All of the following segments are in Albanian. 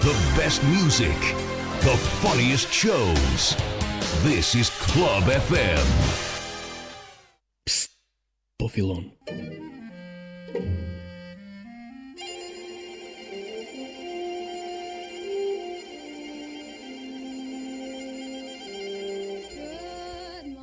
the best music, the funniest shows. This is Club FM. Psst, Buffy Lone.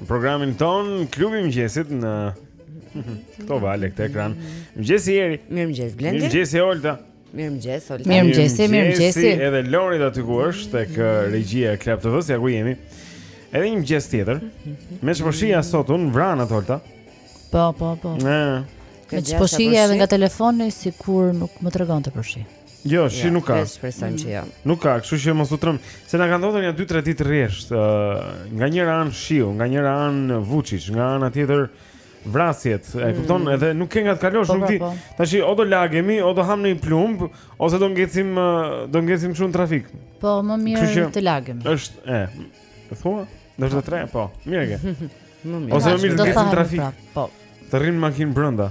Në programin tonë Klubi i mëngjesit në këto valë këtë ekran. Mëngjesi Jeri. Mirëmëngjes Blendi. Mirëmëngjes Olta. Mirëmëngjes Olta. Mirëmëngjes, mirëmëngjes. Edhe Lori aty ku është tek uh, regjia e Club TV-s, ja ku jemi. Edhe një mëngjes tjetër. Meqë po shihja sot u vra nata Olta? Po, po, po. Ëh. Meqë po shihja edhe nga telefoni sikur nuk më tregonte për shi. Jo, shi jo, nuk ka. Vetë shpresojmë që jo. Mm. Nuk ka, kështu që mos u tremb. Se na kanë dhënë ja 2-3 ditë rresht, uh, nga njëra anë shiu, nga njëra anë Vuçiç, nga ana tjetër vrasjet. Mm. E kupton? Edhe nuk ke nga të kalosh, po, nuk po, di. Po. Tashi o do lagemi, o do hamë ndonjë plumb, ose do ngecim do ngecim shumë trafik. Po, më mirë që... të lagemi. Është, e. E thua? Në të tre, po. Mirë ke. Më mirë. Ose më mirë të ngecim në trafik. Pra, po. Të rrimë në makinë brenda.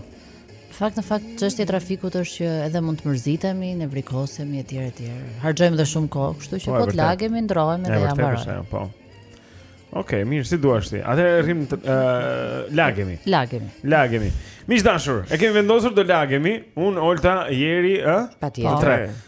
Fakt në fakt çështja e trafikut është që edhe mund të mërzitemi, nevrikosemi etj etj. Harxojmë dhe shumë kohë, kështu që po, po të lagemi, ndërrohemi dhe ja mbaroi. Është, po. Okej, okay, mirë, si duash ti. Atëherë rrimë të uh, lagemi. Lagemi. Lagemi. Miq të dashur, e kemi vendosur të lagemi. Unë, Olta, Jeri, ë? Patjetër. Po.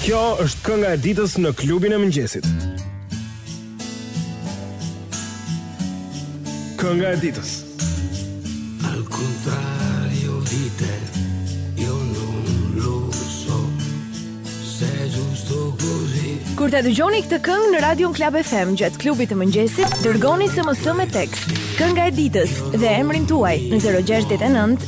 Kjo është kënga e ditës në klubin e mëngjesit. Kënga e ditës. Al contrario di te, io non lo so. Se è giusto così. Kur ta dëgjoni këtë këngë në Radio Club FM gjatë klubit të mëngjesit, dërgoni SMS me tekst, kënga e ditës dhe emrin tuaj në 069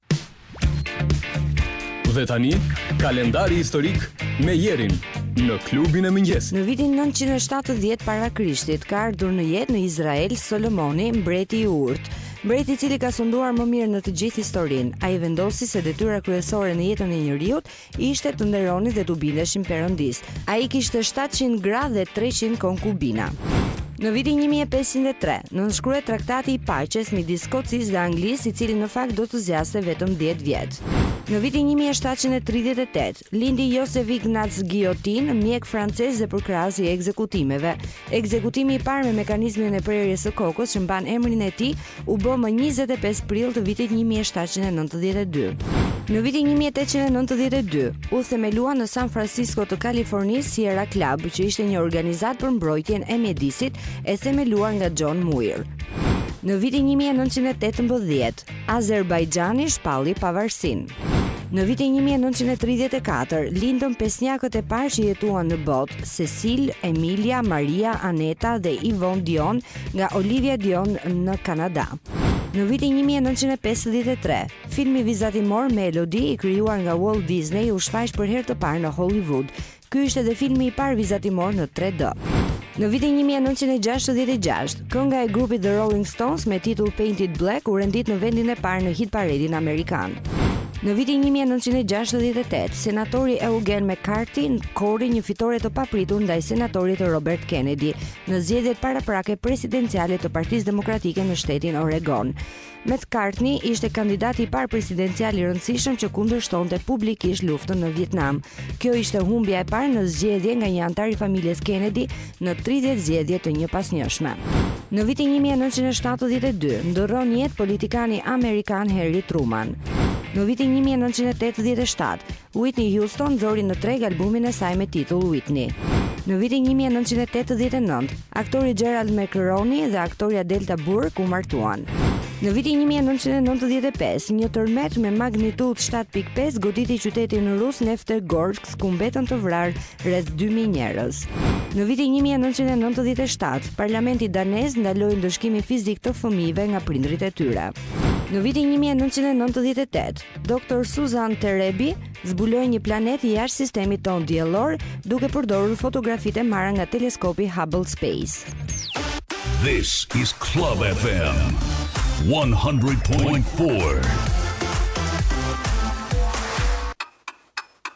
Dhe tani, kalendari historik me Jerin në klubin e mëngjesit. Në vitin 970 para Krishtit ka ardhur në jetë në Izrael Solomoni, mbreti i urtë. Mbreti i cili ka sunduar më mirë në të gjithë historinë. Ai vendosi se detyra kryesore në jetën e njeriut ishte të nderonin dhe t'u bindeshin Perëndisë. Ai kishte shtatëqind gra dhe treqind konkubina. Në vitin një mijë e pesëqind e tre, nënshkruhet Traktati i Paqes midis Skocisë dhe Anglisë, i cili në fakt do të zgjaste vetëm dhjetë vjet. Në vitin një mijë e shtatëqind e tridhjetë e tetë, lindi Joseph Ignace Guillotin, mjek francez dhe përkrahës i ekzekutimeve. Ekzekutimi i parë me mekanizmin e prerjes së kokës që mban emrin e tij, u bë më njëzet e pesë prill të vitit një mijë e shtatëqind e nëntëdhjetë e dy. Në vitin një mijë e tetëqind e nëntëdhjetë e dy, u themelua në San Francisco të Kalifornisë Sierra Club, që ishte një organizatë për mbrojtjen e mjedisit e themeluar nga John Muir. Në vitin një mijë e nëntëqind e tetëmbëdhjetë, Azerbajxhani shpalli pavarësinë. Në vitin një mijë e nëntëqind e tridhjetë e katër, lindën pesnjakët e parë që jetuan në botë, Cecile, Emilia, Maria, Aneta dhe Yvonne Dionne, nga Olivia Dion në Kanada. Në vitin 1953, filmi vizatimor Melody i krijuar nga Walt Disney u shfaq për herë të parë në Hollywood. Ky ishte edhe filmi i parë vizatimor në 3D. Në vitin 1966, kënga e grupit The Rolling Stones me titull Paint It Black u rendit në vendin e parë në hit paredin amerikan. Në vitin 1968, senatori Eugene McCarthy korri një fitore të papritur ndaj senatorit Robert Kennedy, në zgjedhjet paraprake presidenciale të Partisë Demokratike në shtetin Oregon. McCarthy ishte kandidati i parë presidencial i rëndësishëm që kundërshtonte publikisht luftën në Vietnam. Kjo ishte humbja e parë në zgjedhje nga një anëtar i familjes Kennedy në 30 zgjedhje të njëpasnjëshme. Në vitin 1972 ndërron jetë politikani amerikan Harry Truman. Në vitin 1987, Whitney Houston nxori në treg albumin e saj me titull Whitney. Në vitin një mijë e nëntëqind e tetëdhjetë e nëntë, aktori Gerald McRoney dhe aktorja Delta Burke u martuan. Në vitin një mijë e nëntëqind e nëntëdhjetë e pesë, një tërmet me magnitudë shtatë pikë pesë goditi qytetin rus Neftegorsk, ku mbetën të vrarë rreth dy mijë njerëz. Në vitin një mijë e nëntëqind e nëntëdhjetë e shtatë, parlamenti danez ndaloi ndëshkimin fizik të fëmijëve nga prindërit e tyre. Në vitin një mijë e nëntëqind e nëntëdhjetë e tetë, Doktor Susan Terebey zbuloi një planet jashtë sistemit tonë diellor duke përdorur fotografitë e marra nga teleskopi Hubble Space. This is Club FM 100.4.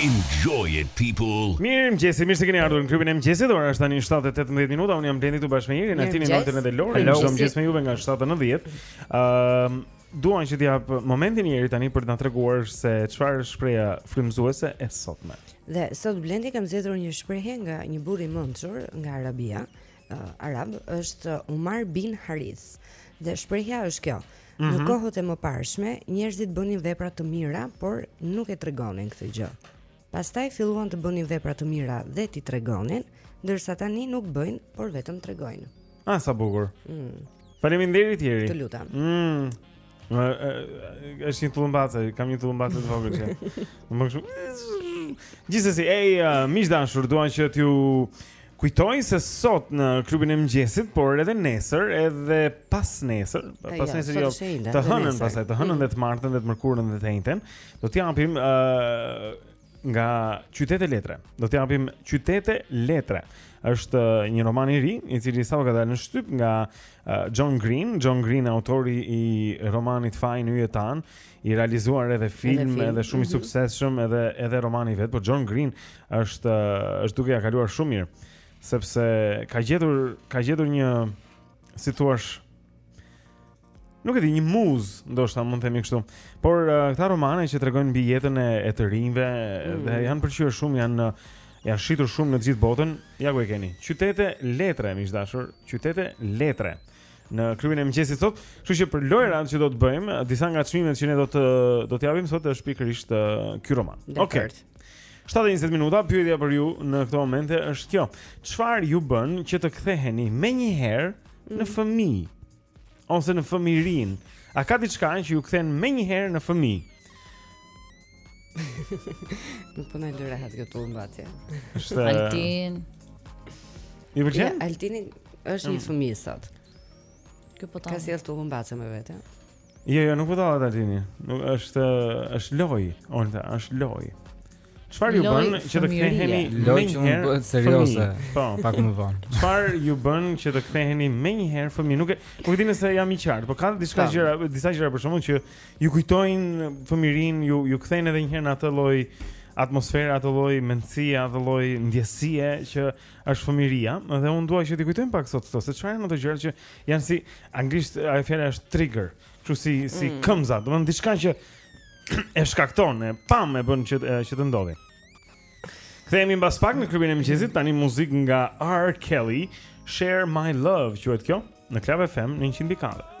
Enjoy it people. Mirëmëngjesi, mirë se keni ardhur në klubin e mëngjesit. Ora është tani 7:18 minuta. Unë jam Blendi këtu bashkë me Irin, Altinin, Olden dhe Lorin. Çdo Hello. mëngjes me juve nga 7 në 10. Ëm dua që të jap momentin e Irit tani për të na treguar se çfarë është shprehja frymëzuese e sotme. Dhe sot Blendi kam zgjedhur një shprehje nga një burrë i mençur nga Arabia, uh, arab është Umar bin Harith. Dhe shprehja është kjo. Mm -hmm. Në mhm. kohët e mëparshme, njerëzit bënin vepra të mira, por nuk e tregonin këtë gjë. Pastaj filluan të bënin vepra të mira dhe t'i tregonin, ndërsa tani nuk bëjnë, por vetëm tregojnë. Ah, sa bukur. Mm. Faleminderit Iri. Të lutem. Mm. Më është një tullumbace, kam një tullumbace të vogël që. Më bëj shumë. Gjithsesi, ej, uh, miq të dashur, dua që t'ju kujtoj se sot në klubin e mëngjesit, por edhe nesër, edhe pas nesër, E, pas ja, nesër sot jo. është e ila, Të dhe hënën nesër. pastaj, të hënën dhe të martën dhe të mërkurën dhe të enjten, do të japim ë nga Qytete Letre. Do të japim Qytete Letre. Është uh, një roman i ri, i cili sapo ka dalë në shtyp nga uh, John Green, John Green autori i romanit Faji në yjet tanë, i realizuar edhe film, edhe, film. edhe shumë i mhm. suksesshëm, edhe edhe romani vetë, por John Green është uh, është duke ia kaluar shumë mirë, sepse ka gjetur ka gjetur një si thua Nuk e di, një muzë, ndoshta mund të themi kështu. Por uh, këto romane që tregojnë mbi jetën e, e të rinjve mm. dhe janë pëlqyer shumë, janë janë shitur shumë në të gjithë botën. Ja ku e keni. Qytete letre, miq të dashur, qytete letre në klubin e mëngjesit sot. Kështu që për lojërat që do të bëjmë, disa nga çmimet që ne do të do të japim sot është pikërisht uh, ky roman. Okej. Okay. 7:20 minuta, pyetja për ju në këtë moment është kjo. Çfarë ju bën që të ktheheni menjëherë në mm. fëmijë? ose në fëmijëri. A ka diçka që ju kthen menjëherë në fëmijë? Nuk po na lërehat këtu mbati. Është Altin. Ju pëlqen? Ja, Altini është një mm. fëmijë sot. Ky po ta. Ka sjellë tullumbace me vete. Jo, jo, nuk po ta Altini. Nuk është është lojë, Olta, është lojë. Çfarë ju bën që të ktheheni menjë lojë serioze? Po, pak më vonë. Çfarë ju bën që të ktheheni menjëherë fëmijë? Nuk e, nuk e di nëse jam i qartë, por ka diçka gjëra, disa gjëra për shkakun që ju kujtojnë fëmijërinë, ju ju kthejnë edhe një herë në atë lloj atmosfere, atë lloj mendësie, atë lloj ndjesie që është fëmijëria, dhe unë dua që t'i kujtojmë pak sot këto, se çfarë janë ato gjëra që janë si anglisht ajo fjala është trigger, kështu si si mm. këmbëza, domethënë diçka që e shkakton, e pam e bën që që të ndodhë. Kthehemi mbas pak në klubin e mëngjesit, tani muzikë nga R Kelly, Share My Love, quhet kjo, në Club FM në 100.4.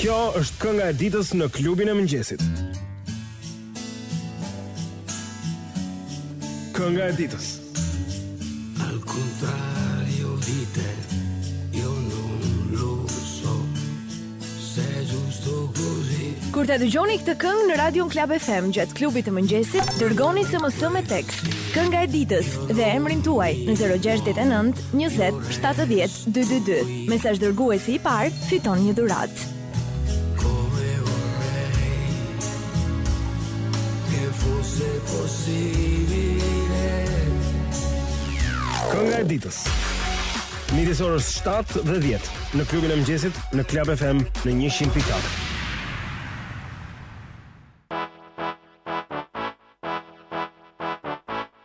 Kjo është kënga e ditës në klubin e mëngjesit. Kënga e ditës. Al contrario di te, io non lo so se è giusto così. Kur ta dëgjoni këtë këngë në radion Club FM gjatë klubit të mëngjesit, dërgoni SMS me tekst, kënga e ditës dhe emrin tuaj në 069 Njëzet, shtatëdhjetë, dy, dy, dy. Mesazhdërguesi i parë fiton një dhuratë. Kënga e ditës. Midis orës 7 dhe 10 në klubin e mëngjesit në Club FM në 100.4.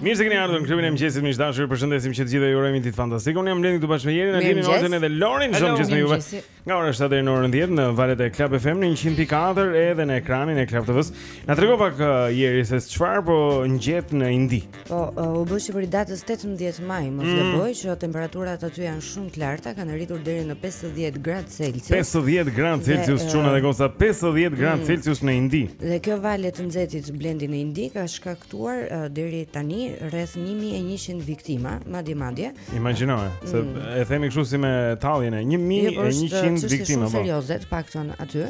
Mirë se keni ardhur në klubin e mëngjesit miq të dashur. Ju përshëndesim që të gjithëve, ju urojmë ditë fantastike. Unë jam Blendi këtu bashkë me Jerin, Alinin, Ozën dhe Lorin. Jemi gjithë me juve. Nga ora 7 deri në orën 10 në valët e Club FM në 100.4 edhe në ekranin e Club TV-s. Na trego pak uh, Jeri se çfarë po ngjet në Indi. Po uh, u bë që prej datës 18 maj, mos mm. gaboj që temperaturat aty janë shumë të larta, kanë arritur deri në 50 gradë Celsius. 50 gradë Celsius çuna uh, dhe goca 50 gradë mm. Celsius në Indi. Dhe kjo valë e të nxehtit Blendi në Indi ka shkak tuar deri tani rreth 1100 viktima, madje madje. Imagjino, se mm. e themi kështu si me tallje ne 1100 jo, viktima. Po, serioze, të paktën aty.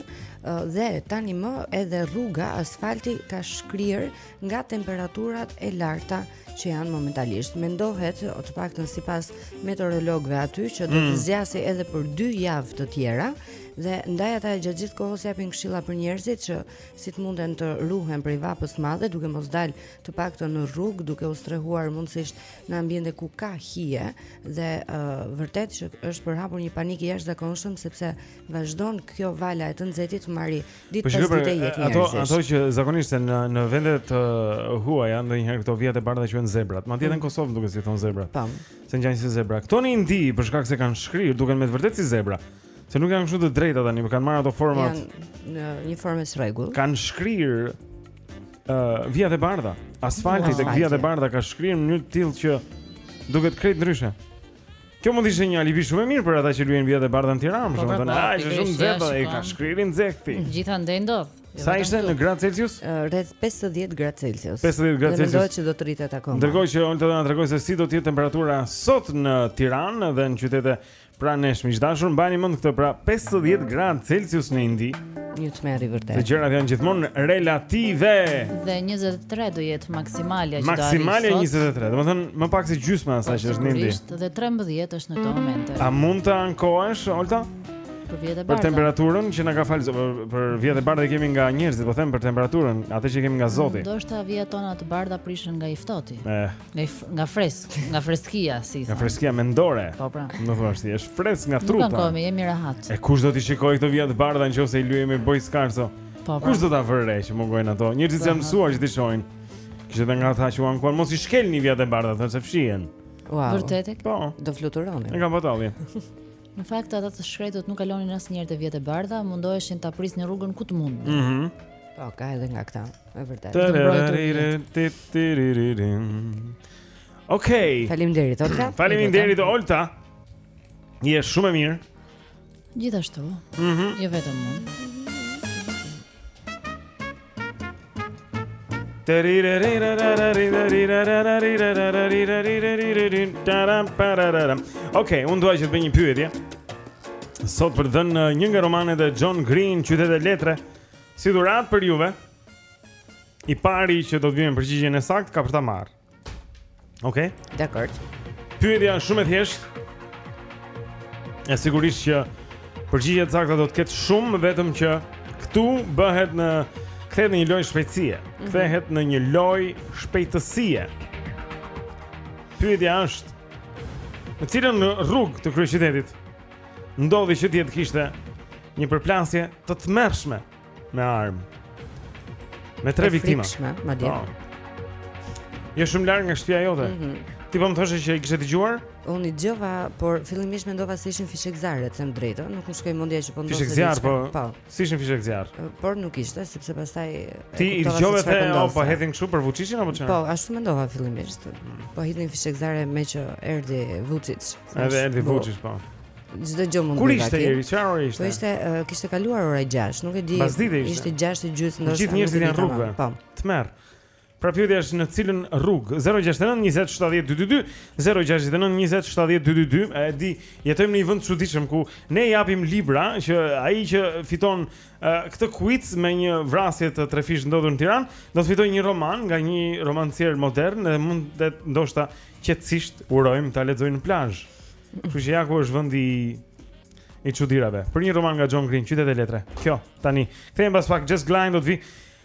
Dhe tani më edhe rruga asfalti ka shkrirë nga temperaturat e larta që janë momentalisht. Mendohet, të paktën sipas meteorologëve aty, që do të mm. zgjasë edhe për 2 javë të tjera dhe ndaj ata gjatë gjithë kohës japin këshilla për njerëzit që si të munden të ruhen prej vapës së madhe duke mos dalë të paktën në rrugë duke u strehuar mundësisht në ambiente ku ka hije dhe uh, vërtet që është përhapur një panik i jashtëzakonshëm sepse vazhdon kjo vala e të nxehtit të marrë ditë po pas dite jetë ato ato që zakonisht në në vendet e huaja ndonjëherë këto vijat e bardha quhen zebrat madje edhe në mm. Kosovë duket i thonë zebra po se ngjajnë si zebra këto në Indi për shkak se kanë shkrirë duken me të vërtetë si zebra Se nuk janë kështu të drejta tani, më kanë marrë ato format. Janë në një formë të rregullt. Kanë shkrirë uh, vijat e bardha, asfalti tek vijat e bardha ka shkrirë në mënyrë të tillë që duket krejt ndryshe. Kjo mund të ishte një alibi shumë e mirë për ata që lyejnë vijat e bardha në Tiranë, do thonë, "Ah, është shumë nxehtë, e ka shkrirë i nxehti." Gjithandej ndodh. Jo Sa ishte në gradë Celsius? Rreth 50 gradë Celsius. 50 gradë Celsius. Mendoj se do të rritet akoma. Ndërkohë që Olta do na tregojë se si do të jetë temperatura sot në Tiranë dhe në qytete Pranë nesh miq të dashur, mbani mend këtë pra 50 gradë Celsius në Indi. Një tmerr i vërtetë. Te gjërat janë gjithmonë relative. Dhe 23 do jetë maksimalja që do arrijë. Maksimalja 23, domethënë më pak se gjysma e asaj që është në Indi. Dhe 13 është në këto momente. A mund të ankohesh, Olta? Për vijat e bardha. Për temperaturën që na ka falë, për vijat e bardha i kemi nga njerëzit, po them për temperaturën, atë që e kemi nga Zoti. Ndoshta vijat tona të bardha prishen nga i ftohti. Eh. Nga nga fresk, nga freskia si. Nga freskia mendore. Po pra. Do të thuash ti, është fresk nga trutë. Nuk ankohemi, jemi rehat. E kush do t'i shikojë këto vijat e bardha nëse i lyejmë Boy Scouts? Po, po. Kush do ta vërë re që mungojnë ato? Njerëzit po, janë po. mësuar që t'i shohin. Kishte edhe nga ata që u ankuan, mos i shkelni vijat e bardha, thonë se fshihen. Wow. Vërtet e? Po. Do fluturonin. Ne kam batalje. Në fakt ata të shkretët nuk kalonin asnjëherë te vijat e bardha, mundoheshin ta prisnin rrugën ku të mundnin. Mhm. Mm po, ka edhe nga këta. E vërtetë. Të mbrojtur. Ti ti ri ri ri. Okej. Faleminderit Olta. Faleminderit Olta. Je shumë e mirë. Gjithashtu. Mhm. Mm jo vetëm unë. Ok, unë dua që të bëj një pyetje Sot për dhënë një nga romanet e John Green, Qytete letre Si dhuratë për juve I pari që do të bjerë përgjigjen e saktë Ka për ta marrë Ok Dakord Pyetja është shumë e thjeshtë E sigurisht që Përgjigje të sakta do të ketë shumë Vetëm që këtu bëhet në Kthehet në një lojë shpejtësie mhm. Kthehet në një lojë shpejtësie Pyetja është Në cilën rrugë të kryeqytetit ndodhi që dje të kishte një përplasje të tmerrshme me armë. Me tre viktima. Frikshme, madje. Po. Jo shumë larg nga shpia jote. Mm -hmm. Ti po më thoshe që i kishe dëgjuar? Unë i dëgjova, por fillimisht mendova se ishin fishekzjarrë, të them drejtën, nuk më shkoi mendja që po ndodhte. Fishekzjarrë, po. Po. Se ishin fishekzjarrë? Por nuk ishte sepse pastaj Ti i dëgjove se o po hedhin kështu për Vuçiçin apo çfarë? Po, ashtu mendova fillimisht. Po hedhin fishekzjarrë meqë erdhi Vuçiç. Edhe erdhi Vuçiç po. Çdo gjë mund të bëhet. Kur ishte ieri? Çfarë ora ishte? Po ishte kishte kaluar ora 6, nuk e di. Ishte 6 e gjysmë ndoshta. Gjithë njerëzit janë rrugëve. Po. Tmerr. Pra pyetja është në cilën rrugë? 069 20 70 222, 069 20 70 222. A e di, jetojmë në një vend të çuditshëm ku ne japim libra që ai që fiton uh, këtë kuiz me një vrasje të trefishtë ndodhur në Tiranë, do të fitojë një roman nga një romancier modern dhe mund të ndoshta qetësisht urojmë ta lexojë në plazh. Kështu që ja ku është vendi i çudirave. Për një roman nga John Green, Qytete Letre. Kjo tani. Kthehemi pas pak Just Line do të vi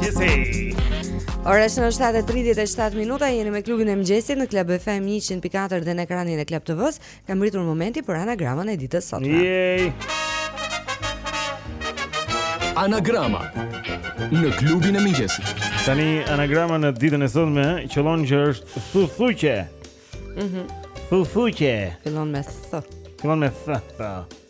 Gjithsej. Ora është në 7:37 minuta, jeni me klubin e mëngjesit në Club FM 104 dhe në ekranin e Club TV-s. Ka mbritur momenti për anagramën e ditës sot. Yay! Anagrama në klubin e mëngjesit. Tani anagrama në ditën e sotme qëllon që është thuthuqe. Mhm. Mm thuthuqe. Fillon me th. Fillon me th.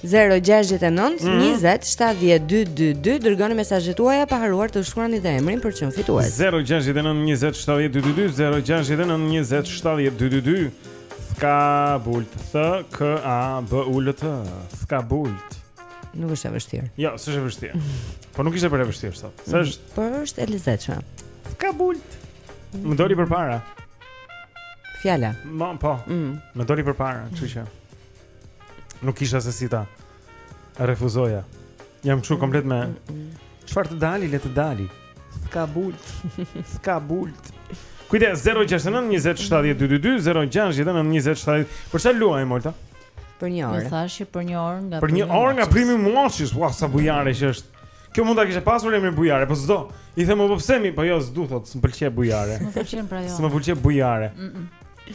0-6-9-27-12-2 Dërgoni mesazhet tuaja pa harruar të shkruani dhe emrin për të qenë fitues 0-6-9-27-12-2 0-6-9-27-12-2 Thkabult TH-K-A-B-U-L-T Thkabult Nuk është e vështirë. Jo, s'është e vështirë. Po nuk ishte për e vështirë sot. S'është. Mm, por është e lezetshme. Thkabult. Më doli përpara. Fjala. Ma, po. Mm. Më doli përpara, kështu që. Nuk kisha se si ta refuzoja. Jam kështu komplet me mm, mm, mm. Çfarë të dali, le të dali. S'ka bulë. S'ka bulë. Kujdes 069 20 70 222 069 20 70. Për çfarë luajmë Olta? Për një orë. Më thashë për një orë nga Për një orë nga primi Moshis, ua sa bujare që është. Kjo mund ta kishe pasur emrin Bujare, po s'do. I them po pse mi, po jo s'du thot, s'm pëlqen Bujare. S'm pëlqen pra jo. S'm pëlqen Bujare. Mm -mm.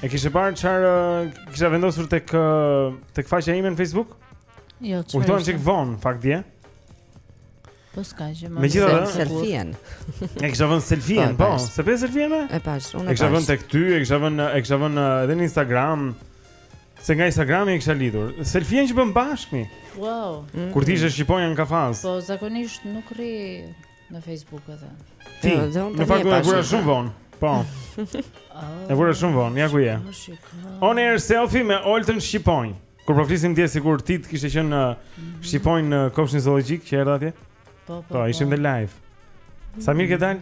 E kishe parë çfarë kisha vendosur tek tek faqja ime në Facebook? Jo, çfarë? U vu çik von, në fakt dje. Po s'ka gjë më. Megjithatë, selfien. E kisha vënë selfien, po, s'e pe selfien? E pash, unë e pash. E kisha vënë tek ty, e kisha vënë, e kisha vënë edhe në Instagram. Se nga Instagrami e kisha lidhur. Selfien që bëm bashkë mi. Wow. Mm. Kur ti ishe shqiponja në kafaz. Po zakonisht nuk rri në Facebook edhe. Ti, jo, jo, në fakt e vura shumë vonë. Po. Oh. E vura shumë vonë, ja ku je. On air selfie me Oltën Shqiponj. Kur po flisnim dje sikur ti të kishe qenë në mhm. Shqiponj në Kopshtin Zoologjik që erdha atje. Po, po. Po, ishim në po. live. Sa mirë ke dalë?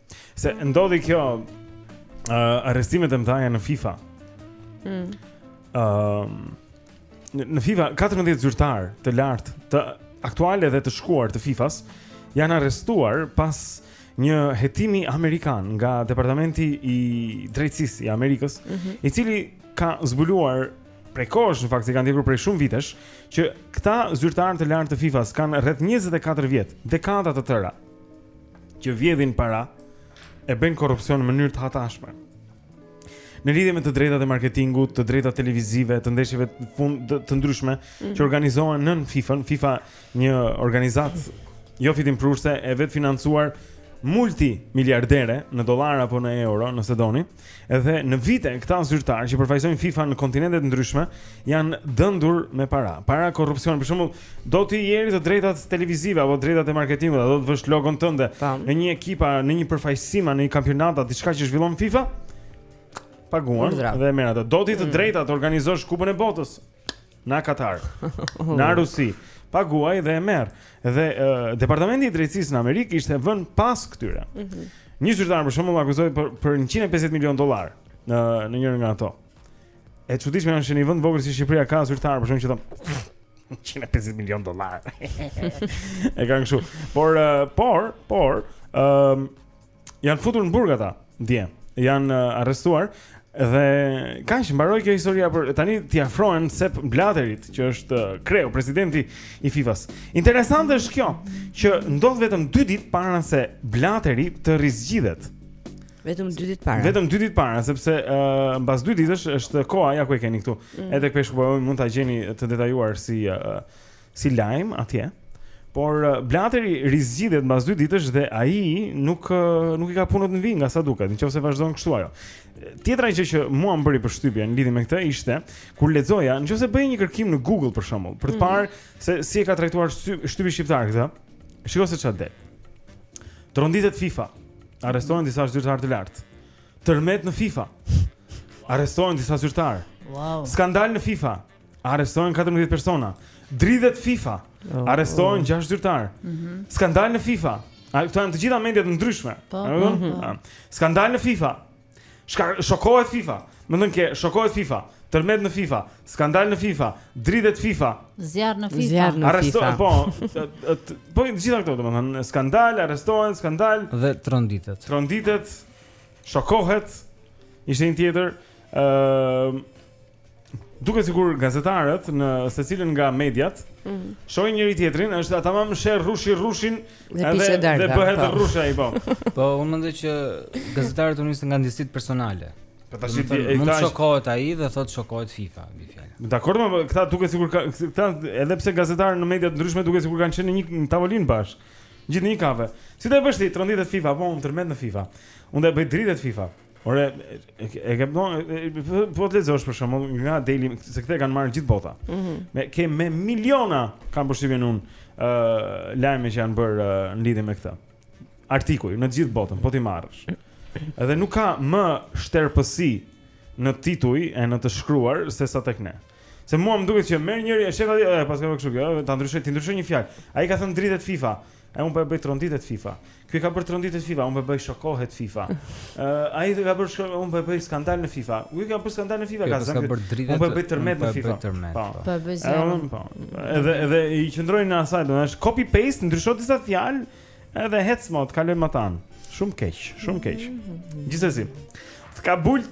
Se ndodhi kjo uh, arrestimet e mëdha në FIFA. Ëh. Mm. Uh, në FIFA 14 zyrtar të lartë, të aktuale dhe të shkuar të FIFA-s janë arrestuar pas një hetimi amerikan nga Departamenti i Drejtësisë i Amerikës, mm -hmm. i cili ka zbuluar prej kohësh në fakt se kanë ndjekur prej shumë vitesh që këta zyrtarë të lartë të FIFA-s kanë rreth 24 vjet, dekada të tëra që vjedhin para e bëjnë korrupsion në mënyrë të hatashme. Në lidhje me të drejtat e marketingut, të drejtat televizive, të ndeshjeve të fund të ndryshme mm. që organizohen nën FIFA-n, FIFA një organizatë jofitimprurëse e vetëfinancuar multimiliardere në dollar apo në euro, nëse doni. Edhe në vite këta zyrtarë që përfaqësojnë FIFA në kontinente të ndryshme janë dëndur me para. Para korrupsioni, për shembull, do ti Eri të drejtat televizive apo drejtat e marketingut, do të vësh logon tënde në një ekip, në një përfaqësim, në një kampionat, diçka që zhvillon FIFA. Paguan dhe merr atë. Do ti të mm. drejtat të organizosh Kupën e Botës. Në Katar. Në Rusi. Paguaj dhe e merr. Dhe uh, Departamenti i Drejtësisë në Amerikë ishte vënë pas këtyre. Mm -hmm. Një zyrtar për shembull akuzohej për për 150 milion dollar në në njërin nga ato. E çuditshme është që në një vend vogël si Shqipëria ka zyrtar për shembull që thonë 150 milion dollar. e kanë kështu. Por uh, por por ëm um, janë futur në burg ata dje. Janë uh, arrestuar dhe kaq mbaroi kjo historia për tani t'i afrohen Sep Blaterit, që është uh, kreu presidenti i FIFA-s. Interesante është kjo që ndodh vetëm 2 ditë para se Blateri të rizgjidhet. Vetëm 2 ditë para. Vetëm 2 ditë para, sepse uh, mbas 2 ditësh është koha ja ku e keni këtu. Mm. Edhe te Peshku mund ta gjeni të detajuar si uh, si lajm atje. Por uh, Blateri rizgjidhet mbas dy ditësh dhe ai nuk uh, nuk i ka punët në vijë nga sa duket, nëse vazhdon kështu ajo. Tjetra gjë që mua më bëri përshtypje në lidhje me këtë ishte kur lexoja, nëse bëj një kërkim në Google për shembull, për të mm. parë mm. se si e ka trajtuar shtypi shqiptar këtë, shikoj se çfarë del. Tronditet FIFA. Arrestohen disa zyrtarë të lartë. Tërmet në FIFA. Arrestohen disa zyrtarë. Wow. Skandal në FIFA. Arrestohen 14 persona. Dridhet FIFA. Oh, Arrestohen 6 oh. zyrtarë. Mm -hmm. Skandal në FIFA. A këto janë të gjitha media të ndryshme. Po. Mm -hmm. Skandal në FIFA. Shka, shokohet FIFA. Domethënë ke, shokohet FIFA. Tërmet në FIFA. Skandal në FIFA. Dridhet FIFA. Zjarr në FIFA. Zjarr në FIFA. Po, po të gjitha këto, domethënë, skandal, arrestohen, skandal dhe tronditet. Tronditet, shokohet. Ishte një tjetër, ë, uh, Duket sikur gazetarët në secilën nga mediat, mm -hmm. shohin njëri-tjetrin, është tamam sheh rrushi rrushin edhe dhe bëhet po. rrush ai po. Po unë mendoj që gazetarët u nisën nga ndjesitë personale. Po tashi mund të shokohet ai dhe thotë shokohet FIFA, me një fjalë. Dakord, po këta duket sikur këta edhe pse gazetarë në media të ndryshme duket sikur kanë qenë në një tavolinë bashkë. Gjithë në kafe. Si do e bësh ti tronditet FIFA, po unë tërmet në FIFA. Unë do e bëj dridhet FIFA. Ore, e kupton, po të lexosh për shembull nga Daily, se këtë e kanë marrë gjithë bota. Mm -hmm. Me ke me miliona kam përshtypjen unë ë uh, lajme që janë bërë uh, në lidhje me këtë. Artikuj në gjithë botën, po t'i marrësh. Edhe nuk ka më shterpësi në tituj e në të shkruar se sa tek ne. Se mua më duket që merr njëri e shef aty, e paska kështu kjo, ta ndryshoj, t'i ndryshoj një fjalë. Ai ka thënë dridhet FIFA. E unë po e bëj tronditet FIFA. Ky e ka bërë tronditet FIFA, unë po e bëj shokohet FIFA. Ë uh, ai ka bërë shoko, unë po e bëj skandal në FIFA. Ky ka bërë skandal në FIFA, ka zënë. Unë po e bëj tërmet në FIFA. Po. Po e bëj zjarr. Unë po. Edhe edhe i qëndrojnë në asaj, domethënë është copy paste, ndrysho disa fjalë, edhe hec mo, të kalojmë matanë. Shumë keq, shumë keq. Mhm. Gjithsesi. Të ka bult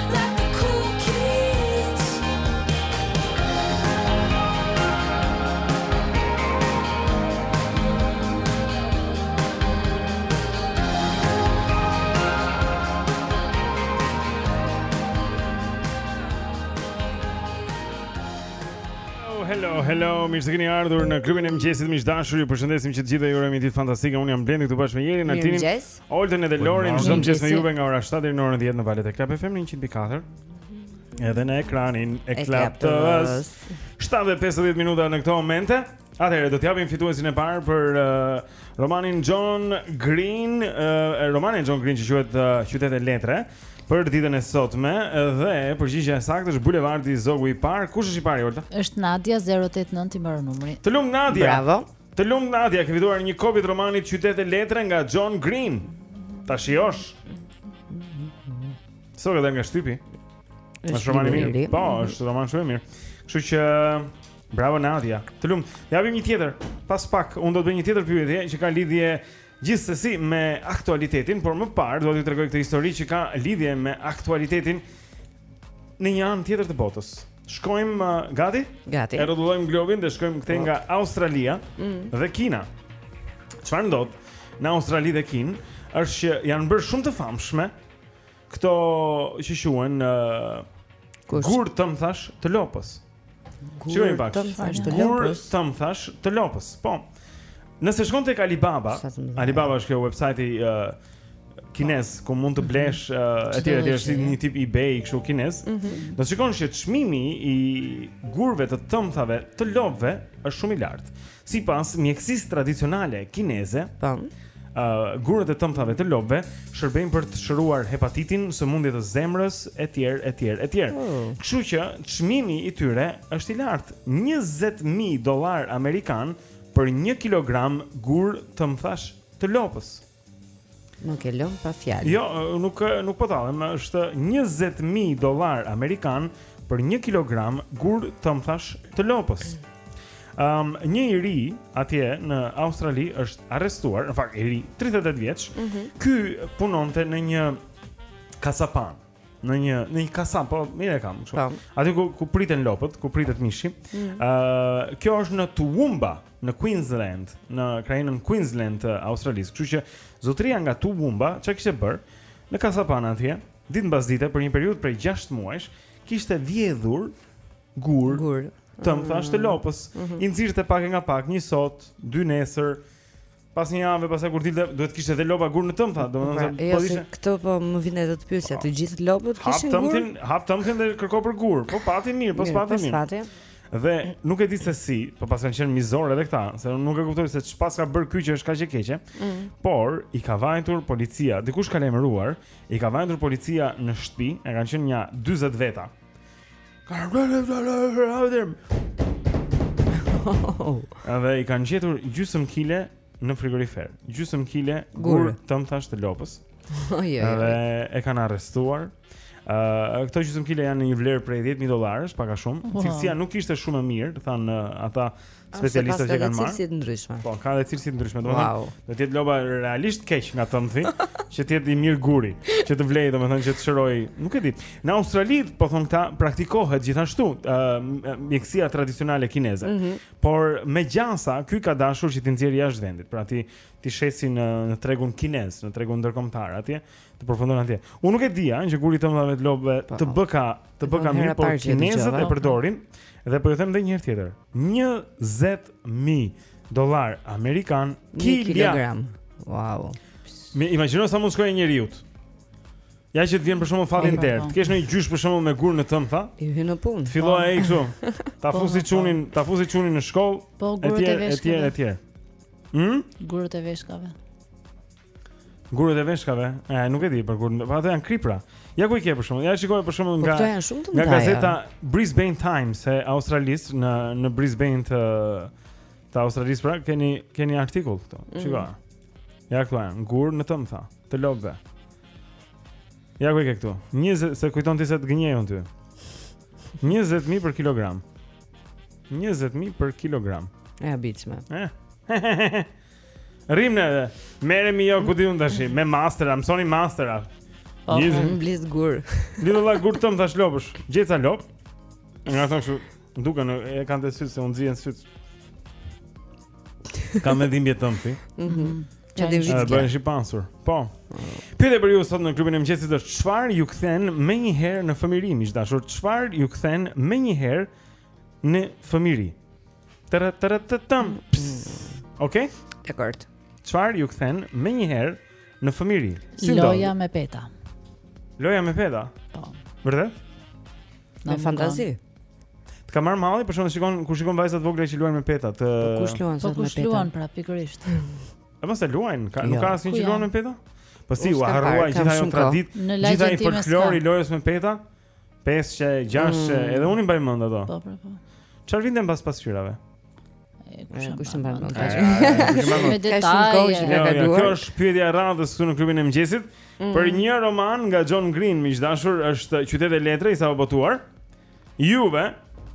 Hello, mirë se keni ardhur në klubin e mëngjesit miq të dashur. Ju përshëndesim që të gjithëve ju urojmë një ditë fantastike. Unë jam Blendi këtu bashkë me Jerin, Altinin. Oltën dhe Lorin, çdo mëngjes me juve nga ora 7 deri në orën 10 në valët e Club FM 104. Edhe në ekranin e Club TV-s. 7:50 minuta në këto momente. Atëherë do t'japim fituesin e parë për uh, romanin John Green, uh, romanin John Green që quhet uh, Qytete Letre për ditën e sotme dhe përgjigja e saktë është Bulevardi Zogu i Parë. Kush është i pari, Olta? Është Nadia 089 i mbaron numri. Të lumtë Nadia. Bravo. Të lumtë Nadia, ke fituar një kopje të romanit Qytete Letre nga John Green. Ta shijosh. Sot edhe nga shtypi. Është roman i mirë. Po, është roman shumë i mirë. Kështu që bravo Nadia. Të lumtë. Japim një tjetër. Pas pak unë do të bëj një tjetër pyetje që ka lidhje Gjithsesi me aktualitetin, por më parë dua t'ju tregoj këtë histori që ka lidhje me aktualitetin në një anë tjetër të botës. Shkojmë uh, gati? Gati. E rrotullojmë globin dhe shkojmë këtej nga Australia mm. dhe Kina. Çfarë ndodh në Australi dhe Kinë është që janë bërë shumë të famshme këto që quhen uh, gurë tëmthash të lopës. Gurë tëmthash të lopës Gurë tëmthash të lopës Po Nëse shkon tek Alibaba Alibaba është kjo website i uh, kinez Ku mund të mhm. blesh uh, E tjere tjere si një tip ebay Kështu kinez mm -hmm. Do të shikosh që çmimi I gurëve të tëmthave Të lopëve është shumë i lartë Sipas mjekësisë tradicionale kineze, Po. ë gurët e tëmthave të lopëve shërbejnë për të shëruar hepatitin, sëmundje të zemrës etj etj etj. Oh. Kështu që çmimi i tyre është i lartë, 20000 dollarë amerikanë për 1 kilogram gurë tëmthash të lopës. Nuk e lëm pa fjalë. Jo, nuk nuk po tallem, është 20000 dollarë amerikanë për 1 kilogram gurë tëmthash të lopës. Um, një i ri atje në Australi është arrestuar, në fakt i ri, 38 vjeç. Mm -hmm. Ky punonte në një kasapan, në një në një kasap, po mirë e kam kështu. Po. Aty ku ku priten lopët, ku pritet mishi. Ëh, mm -hmm. uh, kjo është në Toowoomba, në Queensland, në krahinën Queensland të Australisë. Kështu që zotëria nga Toowoomba ça kishte bërë në kasapan atje, ditë mbas dite për një periudhë prej 6 muajsh, kishte vjedhur gurë. Gurë. Tëmthash të mm. lopës. Mm -hmm. I nxirrte pak e nga pak, një sot, dy nesër, Pas një jave, pasaj kur dilte, duhet të kishte dhe lopa gurë në tëmtha, domethënë pra, po jo, se këtë po më vjen edhe të pyesja, të gjithë lopët kishin gurë? Hap tëmthin dhe kërko për gurë, po pati mirë, po s'pati mirë. Po s'pati. Dhe nuk e di se si, po paskan qenë mizorë edhe këta, se nuk e kuptoj se ç'paska bërë ky që është kaq e keqe, mm. por i ka vajtur policia, dikush ka lajmëruar, i ka vajtur policia në shtëpi, e kanë qenë nja 20 veta, A dhe i kanë gjetur gjysëm kile në frigorifer Gjysëm kile gurë tëmthash të lopës A dhe e kanë arrestuar uh, Këto gjysëm kile janë në një vlerë prej 10.000 dollarësh, pak a shumë oh. Cilësia nuk ishte shumë e mirë, thanë uh, ata specialistët që kanë marrë. Ka cilësi të ndryshme. Po, ka dhe cilësi të ndryshme, domethënë. Wow. Do të jetë lopa realisht keq nga tëmthi, që të jetë i mirë guri, që të vlejë domethënë që të shërojë, nuk e di. Në Australi po thonë këta praktikohet gjithashtu ë uh, mjekësia tradicionale kineze. Mm -hmm. Por me gjasa, ky ka dashur që t'i nxjerrë jashtë vendit, pra t'i t'i shesë në në tregun kinez, në tregun ndërkombëtar atje, të përfundojnë atje. Unë nuk e dija, që guri i tëmthave të lopëve po. të bëka Të bëka mirë, por kinezët e përdorin dhe po ju them edhe një herë tjetër. 20000 dollarë amerikanë kilogram. Wow. Imagjino sa mund të shkojë i njeriut. Ja që të vjen për shembull fati në derë. Të kesh një gjysh për shembull me gurë në tëmtha. I hyn në punë. Të filloi ai kështu. Ta po, fusi po. çunin, ta fusi çunin në shkollë. Po gurët e veshkave. Etj, etj. Hm? Gurët e veshkave. Gurët e veshkave, e, nuk e di për gurë, po ato janë kripëra. Ja ku i ke për shembull. Ja shikoje për shembull po nga nga gazeta Brisbane Times e Australisë në në Brisbane të të Australisë pra keni keni artikull këtu. Mm. Shikoje. Ja ku janë, gurë në tëmtha të lopëve. Ja ku i ke këtu. 20 se kujton ti se të gënjej unë ty. 20000 për kilogram. 20000 për kilogram. E habitshme. Eh. Rrimë ne edhe merremi jo ku di unë tash me mastera, mësoni mastera. Po, po Njëzim. mbledh gurë. Mblidh vëlla gurë tëmthash lopësh. Gjej ca lopë. Nga thon kështu, duken e kanë te sytë se u nxihen sytë. Ka me dhimbje tëmthi. Mhm. Ja dhe vizja. Bëhen shi pansur. Po. Pyetja për ju sot në klubin e mëngjesit është çfarë ju kthen menjëherë në fëmijëri, miq të dashur? Çfarë ju kthen menjëherë në fëmijëri? Tërë tërë të tëm. Okej? Dakord. Çfarë ju kthen menjëherë në fëmijëri? Si loja me peta. Loja me peta? Po. Vërtet? Në fantazi. Të ka marrë malli, por shumë shikon kur shikon vajza të vogla që luajnë me peta, të po kush luan sot po me peta? Po kush luan pra pikërisht. A mos e luajnë, ka, nuk jo. ka asnjë që luan me peta? Po si u harrua gjithë ajo traditë, gjithë ai folklori i lojës me peta? 5 ç 6 ç. edhe unë i mbaj mend ato. Po, po, po. Çfarë vinte pas pasqyrave? Kush e mban mend? Me detaje. Jo, jo, kjo është pyetja e radhës këtu në klubin e mëngjesit. Mm. Për një roman nga John Green, miq të dashur, është Qytete Letrash i sapobotuar. Juve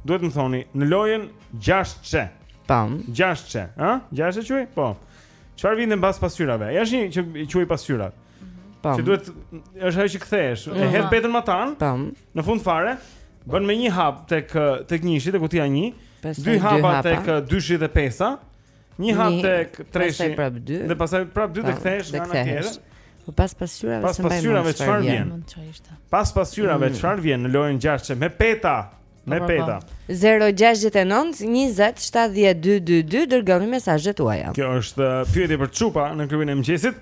duhet të më thoni në lojën 6 ç. Tam. 6 ç, ha? 6 ç quhej? Po. Çfarë vinte pas pasqyrave? Ishte një që quhej pasqyrat. Tam. Që duhet është ajo që kthehesh. E hedh petën matanë. Tam. Në fund fare bën me një hap tek tek njëshi tek kutia 1, dy hapa tek dyshi dhe pesa, një hap tek treshi dhe pastaj prap dy të kthehesh nga ana tjetër. Po pas pasqyrave pas pasqyrave çfarë vjen? Pas pasqyrave mhm. çfarë vjen në lojën 6 me peta? Me po, po, po. peta. 0692071222 dërgoni mesazhet tuaja. Kjo është uh, pyetje për çupa në klubin e mëngjesit.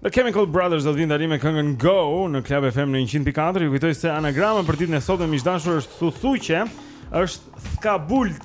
The Chemical Brothers do të vinë tani me këngën Go në Club FM në 100.4. Ju kujtoj se anagrama për ditën e sotme miq të dashur është thuthuqe, është skabult.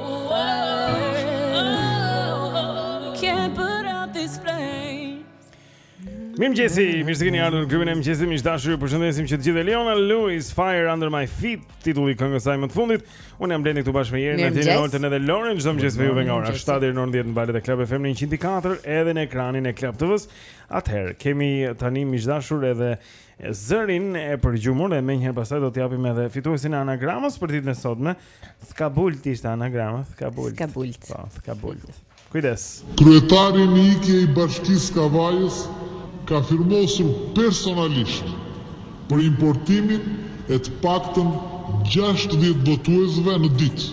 Mirëmëngjesi, mirë se keni ardhur në klubin e mëngjesit, miq të dashur, ju përshëndesim që të gjithë Leona Lewis, Fire Under My Feet, titulli i këngës së saj më të fundit, unë jam Blendi këtu bashkë me Jerin, Xhenin, Oltën edhe Loren, çdo mëngjes me juve nga ora 7 në 10 në valët e Club FM në 100.4, edhe në ekranin e Club TV-s, atëherë, kemi tani miq të dashur edhe zërin e përgjumur dhe menjëherë pastaj do të japim edhe fituesin e anagramës për ditën e sotme, Skabult ishte anagrama, skabult. Skabult. Po, skabult. Kujdes. Kryetari në ikje i Bashkisë së Kavajës ka firmosur personalisht për importimin e të paktën gjashtëdhjetë votuesve në ditë.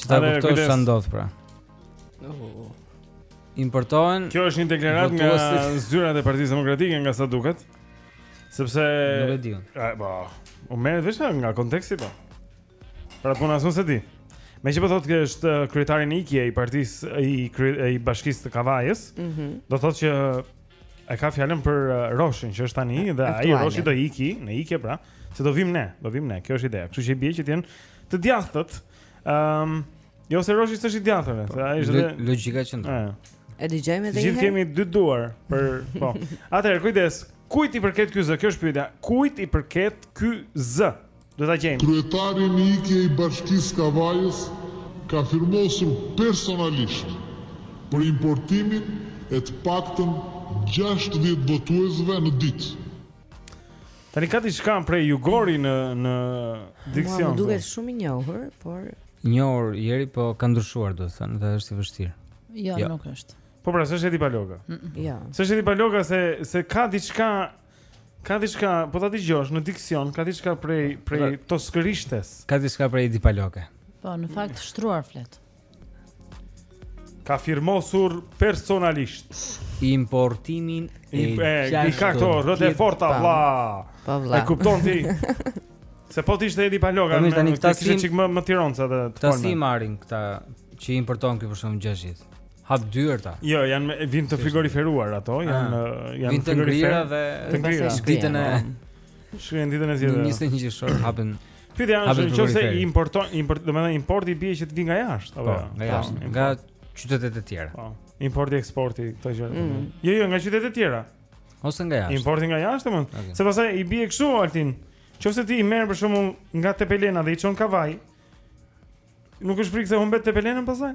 Që ta kuptosh çfarë ndodh pra. Oh. Importohen. Kjo është një deklaratë nga zyrat e Partisë Demokratike nga sa duket. Sepse Nuk e di unë. Ai po. U merret vesh nga konteksti po. Pra puna s', s'e di. Meqë po thotë që është uh, kryetari në ikje i partisë i, kry, i bashkisë të Kavajës, mm -hmm. do thotë që e ka fjalën për uh, Roshin që është tani dhe ai Roshi do iki, në ikje pra, se do vim ne, do vim ne. Kjo është ideja. Kështu që i bie që të jenë të djathtët. Ëm um, Jo se Roshi s'është i djathtë, se ai është dhe logjika që ndan. Ëh. E dëgjojmë edhe një herë. Gjithë kemi dy duar për, po. Atëherë, kujdes. Kujt i përket ky zë? Kjo është pyetja. Kujt i përket ky zë? Duhet ta gjejmë. Kryetari në ikje i Bashkisë së Kavajës ka firmosur personalisht për importimin e të paktën gjashtëdhjetë votuesve në ditë. Tani ka diçka prej jugori në në diksion. Më duket shumë i njohur, por i njohur Jeri po ka ndryshuar duhet thënë, dhe është i vështirë. Jo, jo. nuk është. Po pra, s'është Edi Paloka. Jo. S'është Edi Paloka se se ka diçka ka diçka, po ta dëgjosh në diksion, ka diçka prej prej toskërishtes. Ka diçka prej Edi Paloke. Po, në fakt shtruar flet. ka firmosur personalisht importimin e çajit. I ka këto rrotë forta vlla. Po vlla. E kupton ti? Se po ti ishte Edi Paloga, po, mo tani këta si çik më më Tironca të Këta si marrin këta që importon këtu për shkakun gjashit. Hap dyerta. Jo, janë vin të frigoriferuar ato, ah. janë janë vin të ngrira dhe ditën e shkrijnë ditën e zgjedhjeve. Njëzet e një qershor hapen Pyetja është nëse i importon, import, domethënë importi bie që të vi nga jashtë, apo po, jo? Nga jashtë, po, nga qytetet e tjera. Po, importi, eksporti, këto gjëra. Mm -hmm. Jo, jo, nga qytetet e tjera. Ose nga jashtë. Importi nga jashtë, mo. Okay. Se pastaj i bie kështu Altin. Nëse ti i merr për shembull nga Tepelena dhe i çon Kavajë, nuk ke frikë se humbet Tepelenën pastaj?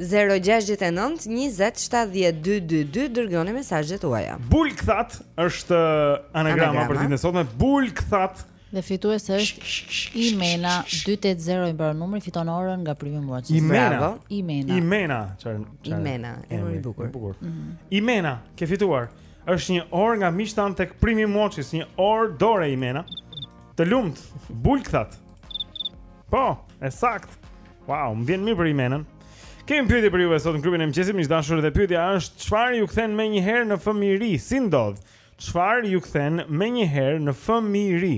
Zero gjashtëdhjetë e nëntë njëzet shtatëdhjetë dy dy dy dërgoni mesazhet tuaja. Bulkthat është anagrama, anagrama. për ditën e sotme. Bulkthat. Dhe fituese është Imena 280 i mbaron numri fiton orën nga Prime Watch. Imena. Imena. Imena. Çfarë Imena. Emër i bukur. bukur. Mm -hmm. Imena, ke fituar. Është një orë nga miqtë tanë tek Prime Watch, një orë dore Imena. Të lumtë. Bulkthat. Po, e saktë. Wow, më vjen mirë për Imenën. Kemi pyetje për ju sot në klubin e mëngjesit, miq të dashur, dhe pyetja është çfarë ju kthen më një herë në fëmijëri? Si ndodh? Çfarë ju kthen më një herë në fëmijëri?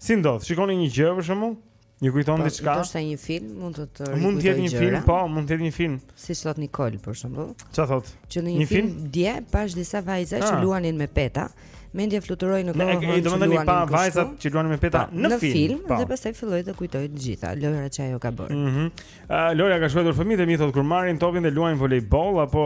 Si ndodh? Shikoni një gjë për shembull? Ju kujton po, diçka? Edhe një film, mund të të rikujtojë. Mund të jetë një film, po, mund të jetë një film. Si thotë Nikol për shembull. Çfarë thotë? Që në një, një film, film dje pashë disa vajza që ah. luanin me peta. Mendja fluturoi në kohë. Domethënë pa vajzat që luanin me peta në, në film, film po. dhe pastaj filloi të kujtojë të gjitha lojërat që ajo ka bërë. Mhm. Mm uh, Lora ka shkruar fëmijët e mi thotë kur marrin topin dhe luajnë volejboll apo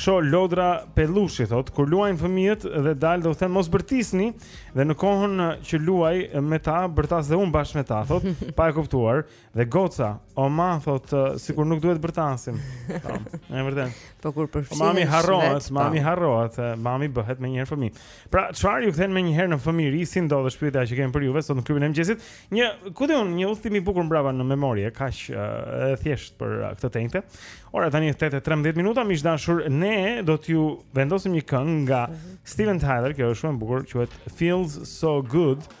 shoh lodra pelushi thotë kur luajnë fëmijët dhe dal t'u them mos bërtisni dhe në kohën që luaj me ta bërtas dhe unë bashkë me ta thotë pa e kuptuar Dhe goca, o ma thotë uh, sikur nuk duhet të bërtasim. Po, është e vërtetë. Po kur përfshihem. Mami harrohet, mami harrohet, mami bëhet më një herë fëmijë. Pra, çfarë ju kthen më një herë në fëmijëri, si ndodh është pyetja që kemi për juve sot në klubin e mëngjesit? Një, ku di unë, një udhëtim i bukur mbrapa në memorie, kaq e thjeshtë për këtë të enjte. Ora tani është 8:13 minuta, miq të dashur, ne do t'ju vendosim një këngë nga mhm. Steven Tyler, kjo është shumë e bukur, quhet Feels So Good. Mm -hmm.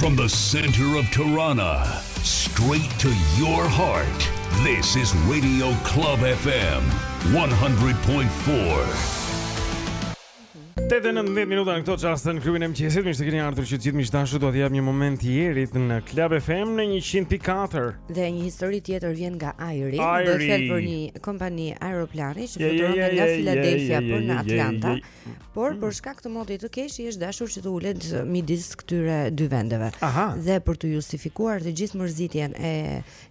From the center of Tirana straight to your heart this is Radio Club FM 100.4 8:19 minuta në këto çaste në klubin e mëngjesit, mirë se keni ardhur të gjithë miq të dashur dua t'ia jap një moment Jerit në Club FM në 100.4. Dhe një histori tjetër vjen nga Ajri, dhe thotë për një kompani aeroplani që fluturon nga Philadelphia për në Atlanta, por për shkak të motit të keq i është dashur që të ulet midis këtyre dy vendeve. Dhe për të justifikuar të gjithë mërzitjen e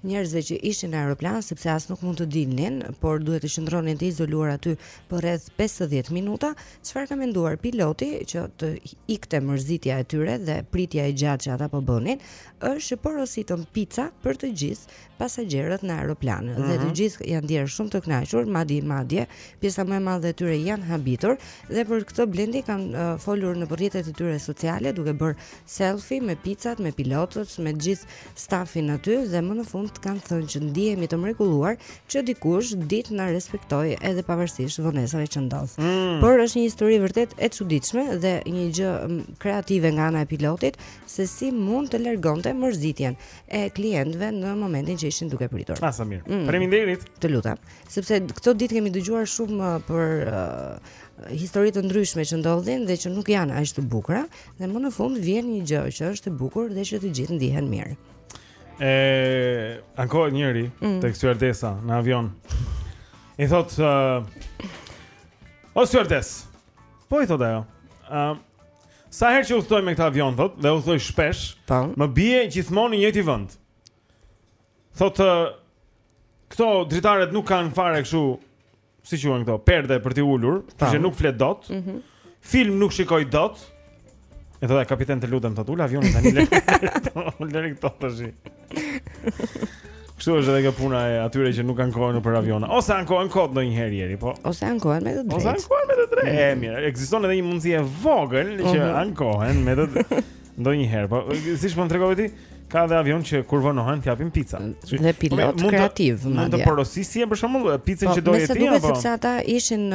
njerëzve që ishin në aeroplan sepse as nuk mund të dilnin, por duhet të qëndronin të izoluar aty për rreth 50 minuta, çfarë ka menduar piloti që të ikte mërzitja e tyre dhe pritja e gjatë që ata po bënin, është që porositën pica për të gjithë pasagjerët në aeroplan mm -hmm. dhe të mhm. gjithë janë ndjerë shumë të kënaqur, madje madje pjesa më e madhe e tyre janë habitur dhe për këtë Blendi kanë uh, folur në rrjetet e tyre sociale duke bërë selfie me picat, me pilotët, me gjithë stafin aty dhe më në fund kanë thënë që ndihemi të mrekulluar që dikush ditë na respektoi edhe pavarësisht vonesave që ndodh. Mm. Por është një histori vërtet e çuditshme dhe një gjë kreative nga ana e pilotit se si mund të largonte mërzitjen. e klientëve në momentin që ishin duke pritur. Ah, sa mirë. Mm. Faleminderit. Të lutem. Sepse këto ditë kemi dëgjuar shumë uh, për uh, histori të ndryshme që ndodhin dhe që nuk janë aq të bukura, dhe më në fund vjen një gjë që është e bukur dhe që të gjithë ndihen mirë. E ankohet njëri mm. tek stjuardesa në avion. I thot uh, O stjuardesë. Po i thot ajo. Ëm uh, Sa herë që udhtoj me këtë avion thot dhe udhtoj shpesh, Tam. më bie gjithmonë i njëjti vend. Thot ë, këto dritaret nuk kanë fare kështu si quhen këto, perde për t'i ulur, Tam. kështu që nuk fle dot. Mhm. Film nuk shikoj dot. E thotë kapiten të lutem thot ul avionin tani. Lëri këto tash. Kështu është edhe kjo puna e atyre që ankohen nëpër aviona. Ose ankohen kot ndonjëherë njeri, po. Ose ankohen me të drejtë. Ose ankohen me të drejtë. E mirë, ekziston edhe një mundësi e vogël që mhm. ankohen me të drejtë. Ndonjëherë, po siç po tregove ti, ka edhe avion që kur vonohen t'japin pica. Dhe pilot mund kreativ, madje. Mund të porosisje për shembull picën po, që do të ti apo. Po, sepse ata ishin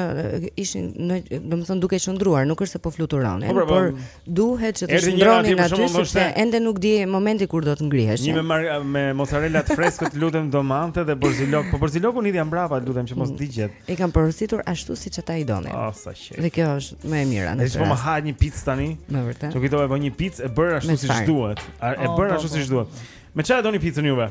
ishin në, domethënë duke qëndruar, nuk është se po fluturonin, po, pra, po, por Duhet që të qëndronin aty sepse ende nuk dihej momenti kur do të ngriheshin. Një me me mozzarella të freskët, lutem domate dhe borzilok. Po borzilokun hidhja mbrapa, lutem që mos mm. digjet. I kanë porositur ashtu siç ata i donin. Oh, sa qejf. Dhe kjo është më e mira në çfarë. Ne po hajmë një picë tani. Me vërtet. Ç'u kujtova po një picë e bërë ashtu siç duhet. E bërë ashtu siç duhet. Me çfarë doni picën juve?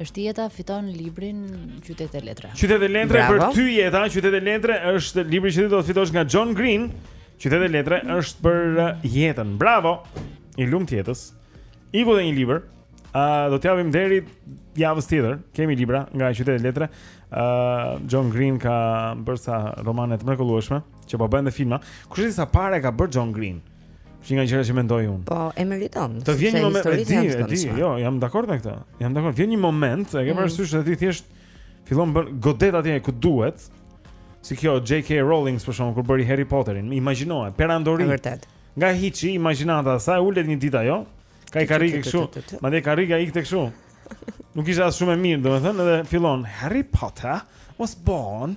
Është Jeta fiton librin Qytete Letre. Qytete Letre për ty Jeta, Qytete Letre është libri që ti do të fitosh nga John Green. Qytete Letre është për uh, Jetën. Bravo. I lumt Jetës. Iku dhe një libër. Ë uh, do të japim deri javës tjetër. Kemi libra nga Qytete Letre. Ë uh, John Green ka bërë ca romane të mrekullueshme që po bëhen dhe filma. Kush e di sa para ka bërë John Green? Është një nga gjërat që mendoj unë. Po, e meriton. Të vjen një moment, e di, e di, jo, jam dakord me këtë. Jam dakord. Vjen një moment, e ke mm. parasysh se ti thjesht fillon, bën, godet atje ku duhet. Si kjo JK Rowling për shembull kur bëri Harry Potterin, imagjinoje, perandori. Vërtet. Nga hiçi imagjinata sa e ulet një ditë ajo, ka një karrige kështu, madje karrigia ishte kështu. Nuk ishte as shumë e mirë, domethënë, edhe fillon Harry Potter was born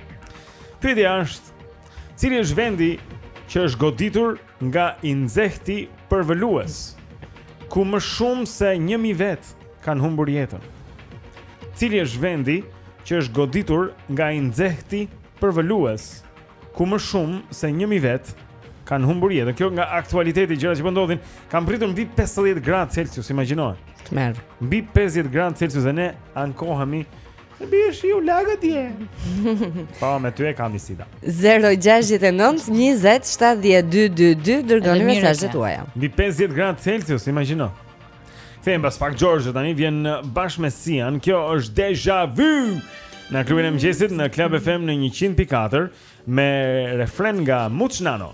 Pyetja është, cili është vendi që është goditur nga i nxehti përvëlues, ku më shumë se 1000 vetë kanë humbur jetën? Cili është vendi që është goditur nga i nxehti përvëlues, ku më shumë se 1000 vetë kanë humbur jetën? Kjo nga aktualiteti gjëra që po ndodhin, kanë arritur mbi 50 gradë Celsius, imagjinoje. Tmerr. Mbi 50 gradë Celsius dhe ne ankohemi Të bie shiu të lagtë. Po me ty e kam biseda. 069 20 7222 dërgoni mesazhet tuaja. Mbi 50 gradë Celsius, imagjino. Themi pas pak Giorgio tani vjen bashkë me Sian. Kjo është deja vu. Në klubin e mëngjesit në Club FM në 100.4 me refren nga Muçnano.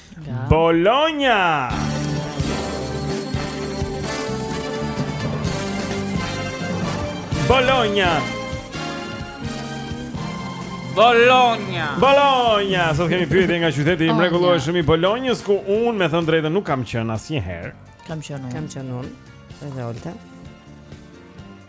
Nga Bolonja. Bolonja. Bolonja. Bolonja. Sot kemi pyetje nga qyteti i mrekullueshëm i Bolonjës ku unë me thënë të drejtën nuk kam qenë asnjëherë. Kam qenë unë. Kam qenë unë. Edhe Olta.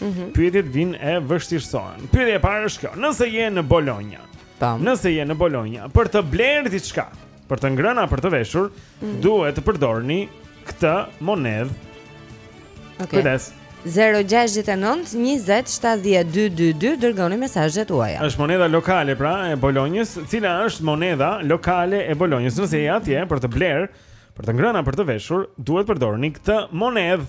Mm -hmm. Pyetjet vijnë e vështirësohen. Pyetja e parë është kjo. Nëse je në Bolonja. Tam. Nëse je në Bolonja, për të blerë diçka, për të ngrënë, për të veshur, mm -hmm. duhet të përdorni këtë monedhë. Okej. Okay. Kujdes. 069 20 70 222 dërgoni mesazhet tuaja. Është monedha lokale pra e Bolonjës, cila është monedha lokale e Bolonjës. Nëse je atje për të blerë, për të ngrënë, për të veshur, duhet të përdorni këtë monedhë.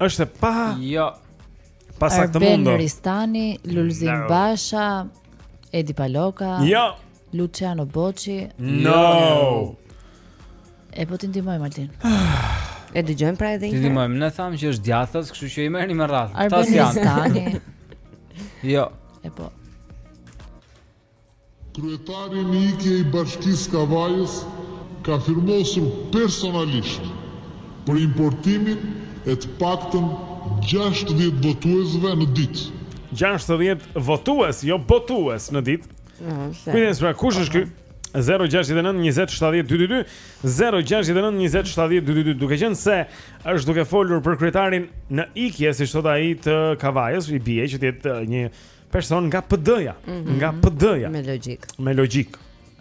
Është pa. Jo. Pa saktë mund. Arben Ristani, Lulzim Basha, Edi Paloka. Jo. Luçiano Boçi. No. E po t'i ndihmojmë Altin. E dëgjojmë pra edhe një. T'i ndihmojmë, ne thamë që është djathtas, kështu që i merrni me radhë. Arben Ristani. Jo. E po. Kryetari në ikje i Bashkisë së Kavajës ka firmosur personalisht për importimin e të paktën gjashtëdhjetë votuesve në ditë. Gjashtëdhjetë votues, jo botues në ditë. Kujdes pra, kush është ky? 069 20 70 222 069 20 70 222 duke qenë se është duke folur për kryetarin në ikje siç thotë ai të Kavajës i bie që të jetë uh, një person nga PD-ja, mm -hmm. nga PD-ja. Me logjik. Me logjik.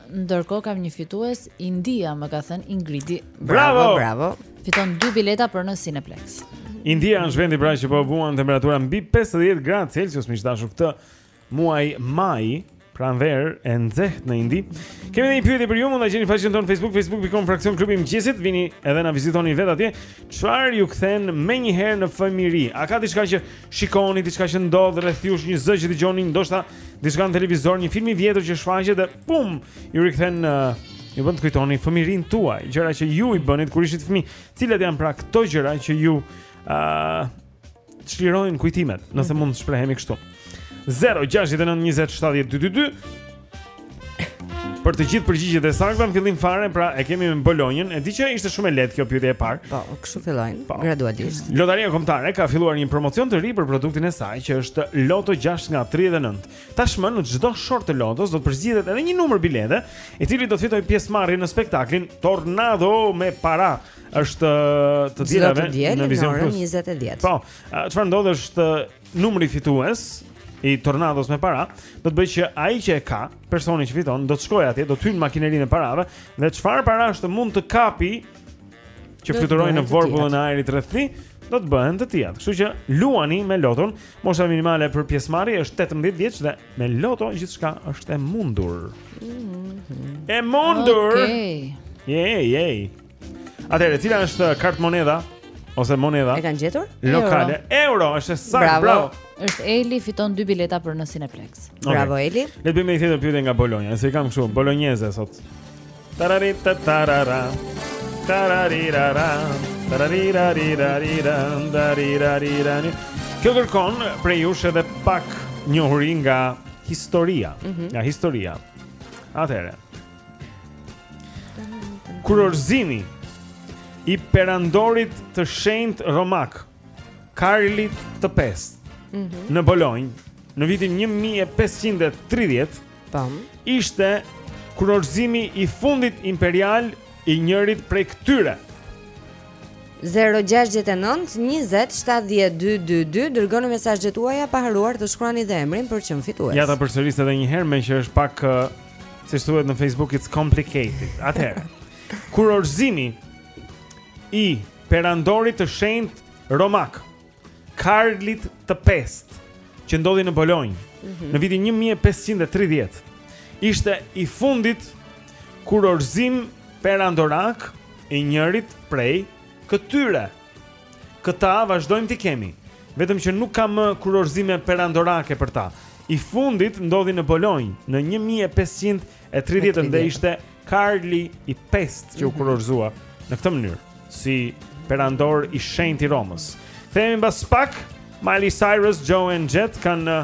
Ndërkohë kam një fitues, India më ka thënë Ingridi. Bravo, bravo. bravo. Fiton dy bileta për në Cineplex. India është vendi pra që po vuan temperatura mbi 50 gradë Celsius, miq të dashur këtë muaj maj pranverë e nxehtë në Indi. Kemi edhe një pyetje për ju, mund ta gjeni në faqen tonë Facebook, facebook.com fraksion klubi i mëngjesit, hyni edhe na vizitoni vetë atje. Çfarë ju kthen menjëherë në fëmijëri? A ka diçka që shikoni diçka që ndodh rreth jush, një zë që dëgjoni, ndoshta diçka në televizor, një film i vjetër që shfaqet dhe pum, ju rikthen në uh, Ju bën të kujtoni fëmijërinë tuaj, gjëra që ju i bënit kur ishit fëmijë, cilat janë pra këto gjëra që ju ë uh, çlirojnë kujtimet, nëse mhm. mund të shprehemi kështu. 069 20 70 222 Për të gjithë përgjigjet e sakta në fillim fare, pra e kemi me Bolonjën. E di që ishte shumë e lehtë kjo pyetje e parë. Po, kështu fillojnë po. gradualisht. Lotaria Kombëtare ka filluar një promocion të ri për produktin e saj, që është Loto 6 nga 39. Tashmë në çdo short të lotos do të përzgjidhet edhe një numër bilete, i cili do të fitojë pjesëmarrje në spektaklin Tornado me para që është të dielave në Vision Plus. Po, çfarë ndodh është Numri fitues i tornados me para, do të bëjë që ai që e ka, personi që fiton, do të shkojë atje, do të hyjë në makinerinë e parave dhe çfarë parash të mund të kapë që fluturojnë në vorbullën e ajrit rreth tij, do të bëhen të tijat. Kështu që luani me loton, mosha minimale për pjesëmarrje është 18 vjeç dhe me loto gjithçka është e mundur. Mm -hmm. E mundur. Okej. Okay. Jej, jej. Atëherë, cila është kartëmonedha ose monedha? E kanë gjetur? Lokale. Euro, Euro është e saktë bravo. bravo. Është Eli fiton dy bileta për në Cineplex. Okay. Bravo Eli. Le të bëjmë një tjetër pyetje nga Bolonja, se i kam kështu bolonjeze sot. Tarari ta tarara. Tarari ra ra. Tarari ra ri ra ri ra. Tarari ra ri ra. Kjo kërkon prej jush edhe pak njohuri nga historia, mm -hmm. nga historia. Atëherë. Kurorëzimi i perandorit të shenjtë romak Karlit të Pestë mm -hmm. në Bolonjë në vitin 1530 ishte kurorëzimi i fundit imperial i njërit prej këtyre 0-6-9-20-70-222 Dërgoni mesazhet tuaja pa harruar të shkruani dhe emrin për çmim fitues Ja ta përsëris edhe njëherë meqë është pak uh, Siç thuhet në Facebook, it's complicated. Atëherë, kurorëzimi i perandorit të shenjtë romak, Karlit të Pestë, që ndodhi në Bolonjë, mm -hmm. në vitin 1530, ishte i fundit kurorëzim perandorak i njërit prej këtyre. Këta vazhdojmë t'i kemi, vetëm që nuk ka më kurorëzime perandorake për ta. I fundit ndodhi në Bolonjë në 1530 dhe ishte Karli i Pestë që u mhm. kurorëzua në këtë mënyrë si perandor i shenjtë i Romës. Kthehemi mbas pak, Miley Cyrus, Joan Jett kanë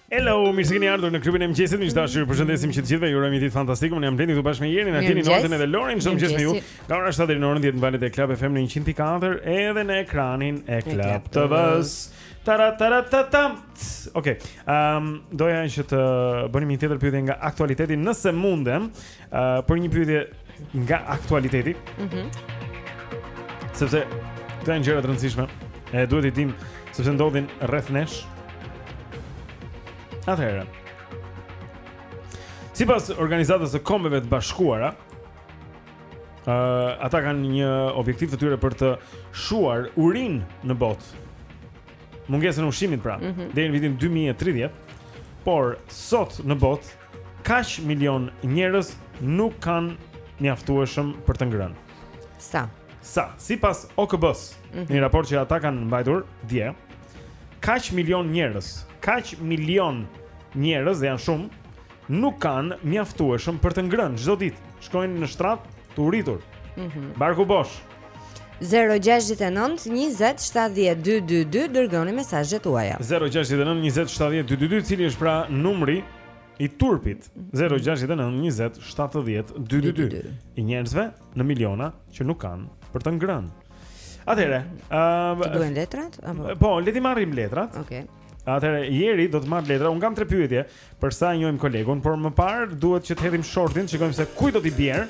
Hello, mirë se keni ardhur në klubin e mëngjesit. Miq të dashur, ju përshëndesim që të gjithëve. Ju urojmë një ditë fantastike. Unë jam Blendi këtu bashkë me Jerin, Altinin, Oltën dhe Lorin. Çdo mëngjes me ju. Nga ora 7 deri në orën 10 në valët e Club FM në 104 edhe në ekranin e Club TV-s. Tara tara ta tam. Okej. Ehm, doja që të bënim një tjetër pyetje nga aktualiteti, nëse mundem. Uh, për një pyetje nga aktualiteti. Mhm. Mm sepse këto janë gjëra të rëndësishme. E duhet t'i dimë sepse ndodhin rreth nesh. Atëherë. Sipas organizatës së Kombeve të Bashkuara, ë uh, ata kanë një objektiv të tyre për të shuar urinë në botë. Mungesën e ushqimit pra, mm -hmm. deri në vitin 2030. Por sot në botë kaq milion njerëz nuk kanë mjaftueshëm për të ngrënë. Sa? Sa? Sipas OKB-së, mm -hmm. në një raport që ata kanë mbajtur dje, kaq milion njerëz, kaq milion njerëz dhe janë shumë nuk kanë mjaftueshëm për të ngrënë çdo ditë. Shkojnë në shtrat të uritur. Mhm. Mm Barku bosh. 0-6-9-27-12-2 Dërgoni mesazhet tuaja 0-6-9-27-12-2 Cili është pra numri i turpit 0-6-9-27-12-2 I njerëzve në miliona që nuk kanë për të ngrënë Atëherë uh, Të duhen letrat? Po, le t'i marrim letrat Ok Atëherë, Jeri do të marrë letrat Unë kam tre pyetje Për sa e njohim kolegun, por më parë duhet që të hedhim shortin, shikojmë se kujt do t'i bjerë,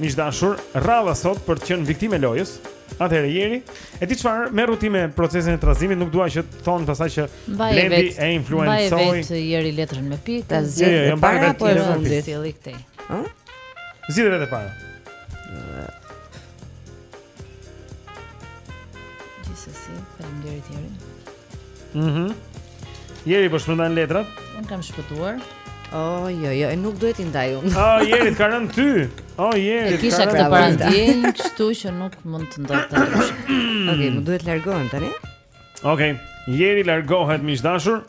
miq të dashur, radha sot për të qenë viktimë e lojës, atëherë Jeri, e di çfarë, merru ti me procesin e trazimit, nuk dua që të thonë pastaj që Blendi e influencoi. Mbaj vetë Jeri letrën me pikë, ta zgjedhë, jo, jo, e para apo e fundit, si li këtej. Zgjidh vetë e para. Gjithsesi, faleminderit Jeri. Mhm. Mm Jeri po shpërndan letrat? Unë kam shpëtuar. Oh, jo, jo, e nuk duhet t'i ndaj unë. Oh, Jeri, të ka rënë ty. Oh, Jeri, ka rënë. E kisha këtë parandjenjë, kështu që nuk mund të ndodhte ndryshe. Okej, më duhet të largohem tani. Okej, Jeri largohet miq të dashur.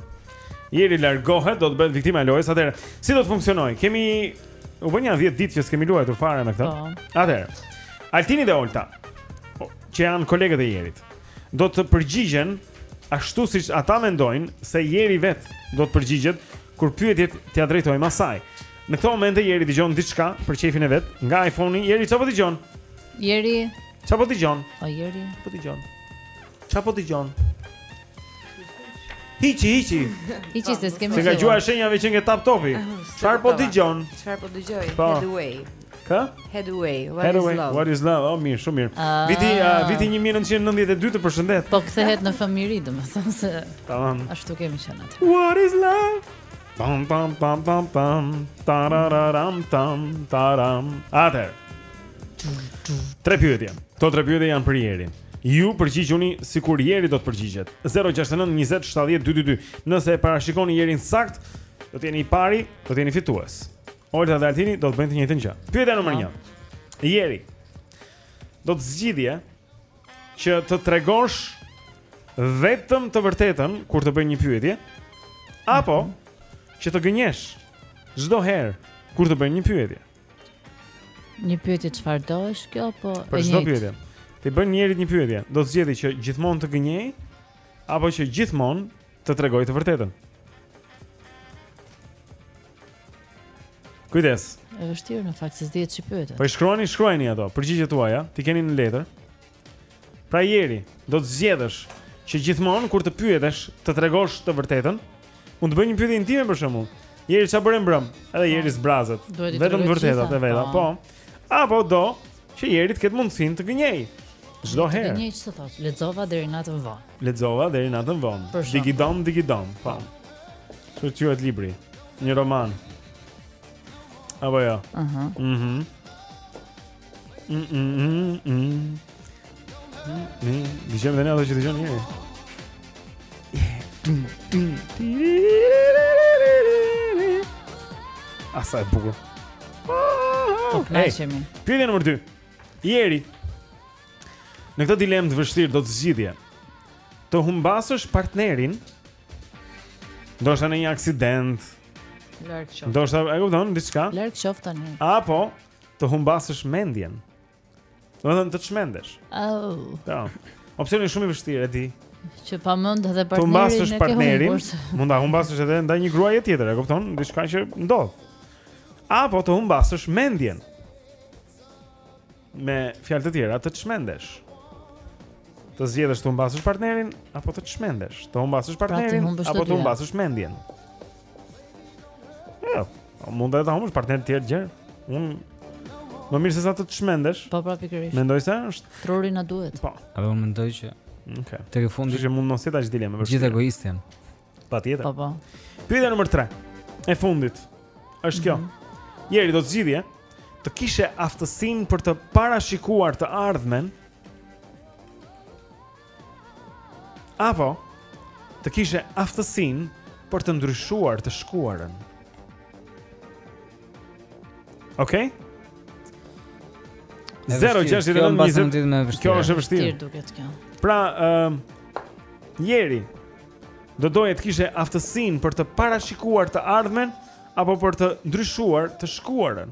Jeri largohet, do të bëhet viktima e lojës. Atëherë, si do të funksionojë? Kemi u bën ja 10 ditë që s'kemi luajtur fare me këtë. Po. Atëherë, Altini dhe Olta, që janë kolegët e Jerit. do të përgjigjen ashtu siç ata mendojnë se Jeri vet do të përgjigjet kur pyetjet t'ia drejtojmë asaj. Në këto momente Jeri dëgjon diçka për qejfin e vet nga iPhone-i. Jeri çfarë po dëgjon? Jeri. Çfarë po dëgjon? O Jeri. Po dëgjon. Çfarë po dëgjon? Hiçi, hiçi. Hiçi se s'kemi. Se ka gjuha e shenjave që nge tap topi. Çfarë po dëgjon? Çfarë po dëgjoj? Haddaway. Ka? Haddaway, what Haddaway, is love? What is love? Oh, mirë, shumë mirë. Ah. Viti, uh, viti 1992 të përshëndet. Po kthehet në fëmijëri, domethënë se. Tamam. Ashtu kemi qenë atë. What is love? Pam pam pam pam pam tarararam tam taram. Atëherë. Tre pyetje. Këto tre pyetje janë për Jerin. Ju përgjigjuni sikur Jeri do të përgjigjet. 069 20 70 222. Nëse e parashikoni Jerin saktë, do të jeni i pari, do të jeni fitues. Olta dhe Altini do të bëjnë të njëjtën gjë. Pyetja numër 1. Po. Jeri. Do të zgjidhje që të tregosh vetëm të vërtetën kur të bëjnë një pyetje apo mm -hmm. që të gënjesh çdo herë kur të bëjnë një pyetje. Një pyetje çfarëdo është kjo apo e njëjtë? Për çdo pyetje. T'i bën njerëzit një pyetje, do të zgjidhje që gjithmonë të gënjej apo që gjithmonë të tregoj të vërtetën. Kujdes. Është vështirë në fakt se s'dihet ç'pyetet. Po i shkruani, shkruajini ato, përgjigjet tuaja, t'i keni në letër. Pra Jeri do të zgjedhësh që gjithmonë kur të pyetesh, të tregosh të vërtetën. Mund të bëj një pyetje intime për shembull. Jeri çfarë bëre mbrëm? Edhe Jeri po. zbrazet. Vetëm të vërtetat e veta, po. po. Apo do që Jeri të ketë mundësinë të gënjejë. Çdo herë. Të gënjejë ç'të thotë? Lexova deri natën vonë. Lexova deri natën vonë. Digidom, digidom, po. Ç'quhet libri? Një roman. Apo jo. Aha. Mhm. Mhm. Hm, dëgjojmë tani ato që dëgjoni ju. A sa e bukur. Po kthehemi. Pyetja nr. 2. Jeri. Në këtë dilemë të vështirë do të zgjidhje. Të humbasësh partnerin, ndoshta në një aksident. Larg qoftë. Ndoshta, e kupton, diçka. Larg qoftë tani. Apo të humbasësh mendjen. Domethënë të çmendesh. Oh. Po. Opsioni është shumë i vështirë, e di. Që pa mend edhe partnerin. Ta humbasësh partnerin, mund ta humbasësh edhe ndaj një gruaje tjetër, e kupton? Diçka që ndodh. Apo të humbasësh mendjen. Me fjalë të tjera, të çmendesh. Të zgjidhësh të humbasësh partnerin apo të çmendesh, të humbasësh pra, partnerin apo të humbasësh mendjen. Jo, mund të ta humbësh partnerin tjetër gjë. Un më mirë se sa të të çmendesh. Po pra pikërisht. Mendoj se është. Truri na duhet. Po. A do mendoj që Okej. Okay. Tek fundi që mund mos jetë as dilemë gjithë egoist janë. Patjetër. Po po. Pyetja nr. 3. E fundit. Është kjo. Mm -hmm. Jeri do të zgjidhje të kishe aftësinë për të parashikuar të ardhmen. Apo të kishe aftësinë për të ndryshuar të shkuarën. Okej? Okay? 069 Kjo është e vështirë. duket kjo. Pra, ëm um, Jeri do doje të kishe aftësinë për të parashikuar të ardhmen apo për të ndryshuar të shkuarën.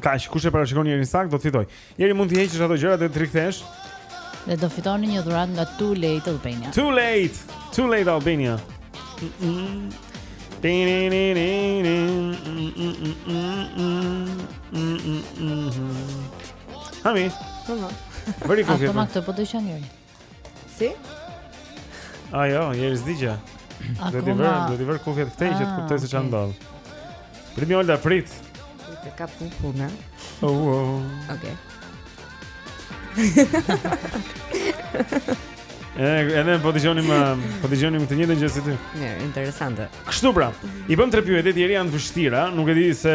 Kaq, kush e parashikon Jerin sakt do të fitojë. Jeri mund t'i heqësh ato gjëra dhe të rikthesh. Dhe do fitoni një dhuratë nga Too Late Albania. Too Late, Too Late Albania. Hami. Hami. Very confident. Ato më këto po do të qenë Si? A jo, Jeri s'dëgjoja. Do t'i vërë, do t'i vërë kufjet këtej që të ah, kuptoj se ça ndodh. Prit një Olda prit. Të kap një punë. Oh, oh, oh. Okej. E ne po dëgjonim um, po dëgjonim të njëjtën gjë si ti. Mirë, interesante. Kështu pra, i bëm tre pyetje, të tria janë të vështira, nuk e di se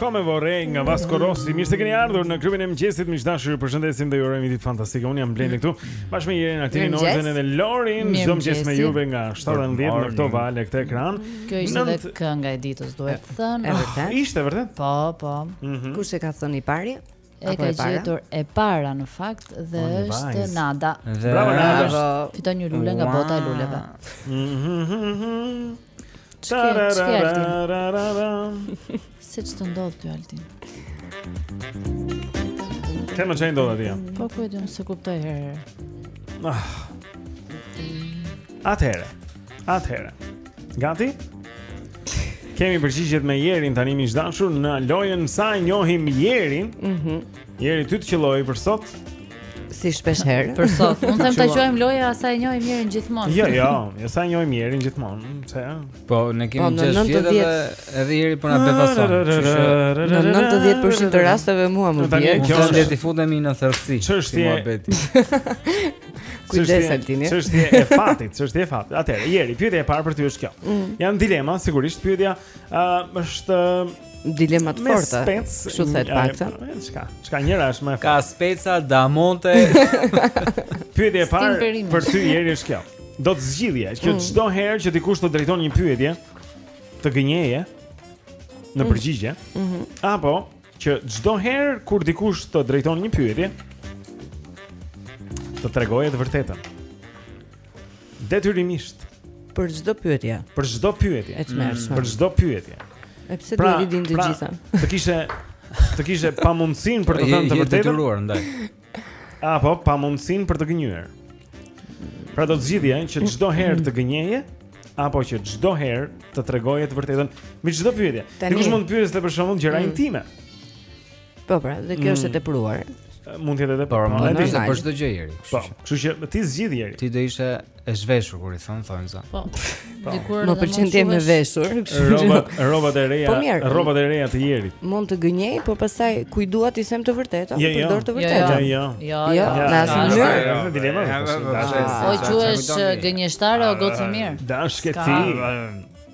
Come vorrei nga Vasco Rossi. Mirë se keni ardhur në klubin e mëngjesit. Miq të dashur, ju përshëndesim dhe ju urojmë një ditë fantastike. Unë jam Blendi këtu. Bashkë me Jerin Altinin Ozën dhe Lorin, çdo mëngjes me juve nga 7:10 në këto vale këtë ekran. Kjo ishte Nënt... kënga e ditës, duhet thënë. E vërtetë? Ishte vërtet? Po, po. Mm -hmm. Kush e ka thënë i pari? E ka gjetur e para në fakt dhe është Nada. Bravo Nada. Fiton një lule nga bota e luleve. Se ç'të ndodh ty Altin Tema që e ndodhë atia Po ku e di unë s'e kuptoj herë ah. Atëherë Atëherë. Gati? Kemi përgjigjet me Jerin tani miq të dashur në lojën sa e njohim Jerin. Mhm. Mm Jeri ty të qëlloi për sot. Si shpesh herë. Për sot, mund të them ta quajmë loja sa e njohim Jerin gjithmonë. Jo, jo, jo sa e njohim Jerin gjithmonë, se Po, ne kemi po, 6 vjet edhe edhe Jeri po na befason. Në 90% të rasteve mua më vjen. Kjo është le të futemi në thellësi. Çështje. Kujdes Altini. Çështje e fatit, çështje e fatit. Atëherë, Jeri, pyetja e parë për ty është kjo. Mm. Janë dilema, sigurisht pyetja ë uh, është dilema të forta. Kështu të paktën. Çka? Çka njëra është më e fortë? Ka speca domethënë. pyetja e parë për ty Jeri është kjo. Do të zgjidhje, që mm. çdo herë që dikush të drejton një pyetje, të gënjeje në mm. përgjigje. Mhm. Apo Që çdo herë kur dikush të drejton një pyetje, të tregoje të vërtetën. Detyrimisht. Për çdo pyetje. Për çdo pyetje. Mm, për çdo pyetje. E pse pra, duhet të dinë të pra, gjitha? Të kishe të kishe pamundësinë për të thënë të vërtetën. Je detyruar ndaj. Apo pamundësinë për të gënjyer. Pra do të zgjidhje që çdo herë të gënjeje apo që çdo herë të tregoje të vërtetën me çdo pyetje. Dikush mund të pyesë për shembull gjëra mm. intime. Po pra, dhe kjo është e mm. tepruar. Mund të jetë edhe po. Mund të ishte për çdo gjë Jeri. Po, kështu që ti zgjidh Jeri. Ti do ishe E zhveshur si i thonë thonjza. Po. po. Dikur më pëlqen të jem e veshur, kështu që rrobat, rrobat e reja, po rrobat e reja të Jerit. Mund të gënjej, por pastaj kujt dua t'i them të vërtetën, jo, jo. përdor të jo, vërtetën. Jo, jo. Jo, jo. Na asnjë. Është dilema. O je gënjeshtare o gocë e mirë. Dashkë ti.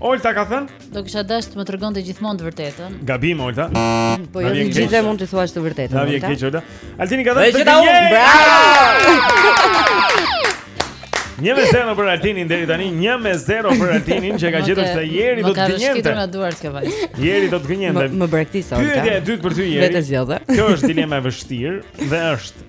Olta ka thënë? Do kisha dashur të më tregonte gjithmonë të vërtetën. Gabim Olta. Po jo, gjithë mund të thuash të vërtetën. Na vjen keq Olta. Altini ka thënë. Bravo! Një me zero për Altinin deri tani, një me zero për Altinin që ka gjetur se Jeri do të gënjente. Më ka shkitur nga duart kjo vajzë. Jeri do të gënjente. Më braktisi Olta. Pyetja e dytë për ty Jeri. Vetë zgjodhe. Kjo është dilema e vështirë dhe është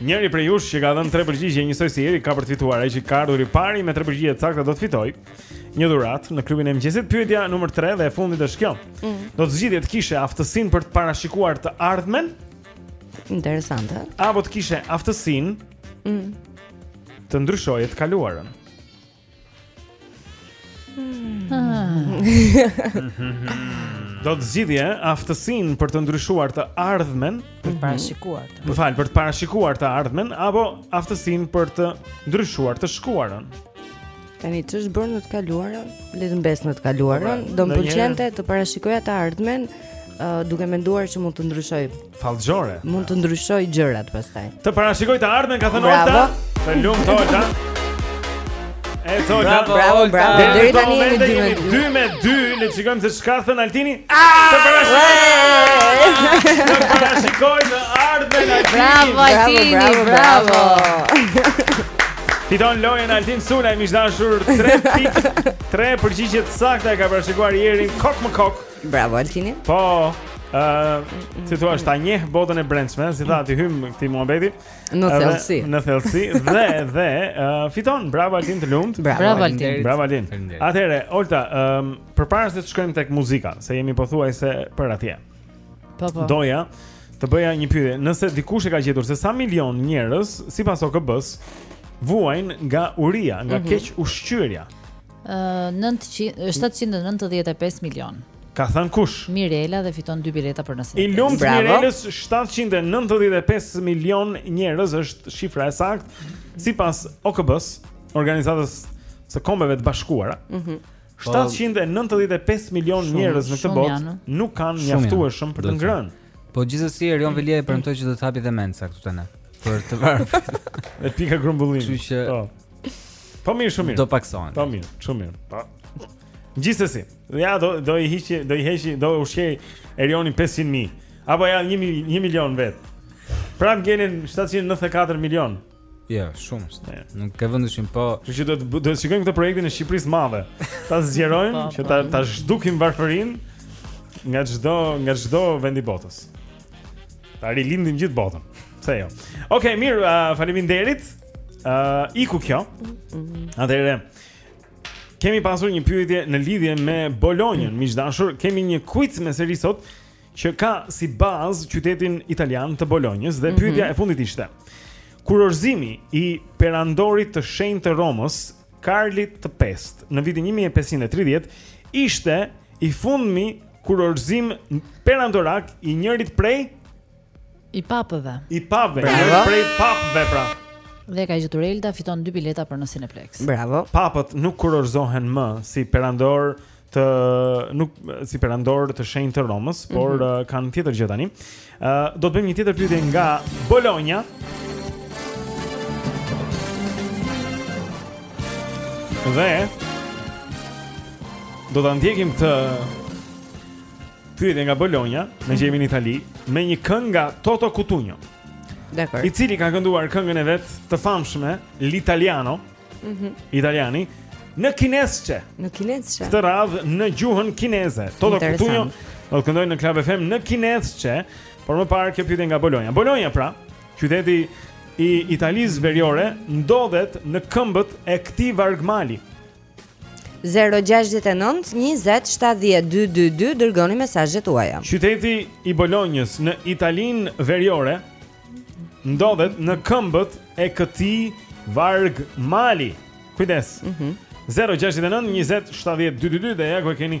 Njëri prej jush që ka dhënë tre përgjigje njësoj si Jeri ka për të fituar. Ai që ka ardhur i pari me tre përgjigje të sakta do të fitojë një dhuratë në klubin e mëngjesit. Pyetja numër 3 dhe e fundit është kjo. Mm. Do të zgjidhje të kishe aftësinë për të parashikuar të ardhmen? Interesante. Apo të kishe aftësinë mm. të ndryshoje të kaluarën? Do të zgjidhje aftësinë për të ndryshuar të ardhmen, për të parashikuar. Mhm. Më fal, për të parashikuar të ardhmen apo aftësinë për të ndryshuar të shkuarën. Tani ç'është bërë në të kaluarën? Le të mbesë në të kaluarën. Po, pra, Do më pëlqente të parashikoja të ardhmen, uh, duke menduar që mund të ndryshoj Fallxhore. Mund të ndryshoj gjërat pastaj. Të parashikoj të ardhmen, ka thënë Olta. Të lumtë Olta. E thotë bravo, bravo, bravo. Deri tani jemi 2 me 2. 2 me 2, le të shikojmë se ç'ka thënë Altini. Të parashikoj. Të parashikoj të ardhmen Altini. Bravo, Altini, bravo. bravo. Fiton lojën Altin Sulaj, miq të dashur 3 pikë, 3 përgjigje të sakta e ka parashikuar Jerin kok më kok. Bravo Altini. Po, ë, uh, si thua, ta njeh botën e brendshme, si tha t'i hymë këtij muhabeti. Në thellësi. Në thellësi dhe dhe uh, fiton. Bravo Altin të lumtë. Bravo, bravo Altin. Bravo Altin. Atëherë, Olta, ë, um, përpara se të shkojmë tek muzika, se jemi pothuajse për atje. Po po. Doja të bëja një pyetje. Nëse dikush e ka gjetur se sa milion njerëz sipas OKB-së vuajnë nga uria, nga mm -hmm. kequshqyerja. 795 milion. Ka thënë kush? Mirela dhe fiton dy bileta për nasin. I lumtë Mirelës 795 milion njerëz është shifra e saktë sipas OKB-së, Organizatës së Kombeve të Bashkuara. Mhm. 795 milion njerëz në këtë botë nuk kanë mjaftueshëm për të ngrënë. Po gjithsesi Erion mhm. Veliaj premtoi që do të hapë dhe mensa këtu tani. Për të varfër. Dhe pika grumbullimi. Kështu që po. Po mirë, shumë mirë. Do pakësohen. Po mirë, shumë mirë. Po. Gjithsesi, ja do do i hiqi, do i heqi, do ushqejë Erioni 500 mijë. Apo ja 1 milion, 1 milion vetë. Pra vjenin 794 milion. Ja, shumë. Ja. Nuk ka vendoshin po. Kështu që do të do të shikojmë këtë projektin e Shqipërisë së madhe. Ta zgjerojmë po, që ta po. ta zhdukim varfërinë nga çdo nga çdo vend të botës. Ta rilindim gjithë botën. Pse jo? Okej, okay, mirë, uh, faleminderit. Uh, iku kjo Atëherë Kemi pasur një pyetje në lidhje me Bolonjën miq të dashur Kemi një kuiz me seri sot Që ka si bazë qytetin italian të Bolonjës Dhe mhm. pyetja mm -hmm. e fundit ishte Kurorëzimi i perandorit të shenjtë të Romës Karlit të Pestë Në vitin 1530 Ishte i fundmi kurorëzim perandorak i njërit prej I papëve. I papëve, janë prej papëve pra. Dhe e ka gjetur Elda fiton dy bileta për në Cineplex. Bravo. Papët nuk kurorëzohen më si perandorë të nuk si perandorë të shenjtë të Romës, mm -hmm. por mhm. uh, kanë tjetër gjë tani. Ë uh, do të bëjmë një tjetër pyetje nga Bologna. Dhe do ta ndjekim këtë Pyetje nga Bologna, meqë jemi në Itali, me një këngë nga Toto Cutugno. Dakord. I cili ka kënduar këngën e vet të famshme L'Italiano. Mhm. Mm Italiani në kinezçe. Në kinezçe. Këtë radhë në gjuhën kineze. Toto Cutugno do të këndojë në Club FM në kinezçe, por më parë kjo pyetje nga Bologna. Bologna pra, qyteti i Italisë veriore ndodhet në këmbët e këtij vargmali. 0-6-9-20-70-2-2-2 Dërgoni mesazhet tuaja Qyteti i Bolonjës në Italinë veriore Ndodhet në këmbët e këtij vargmali Kujdes mm -hmm. 0-6-9-20-70-2-2-2 Dhe ja ku e keni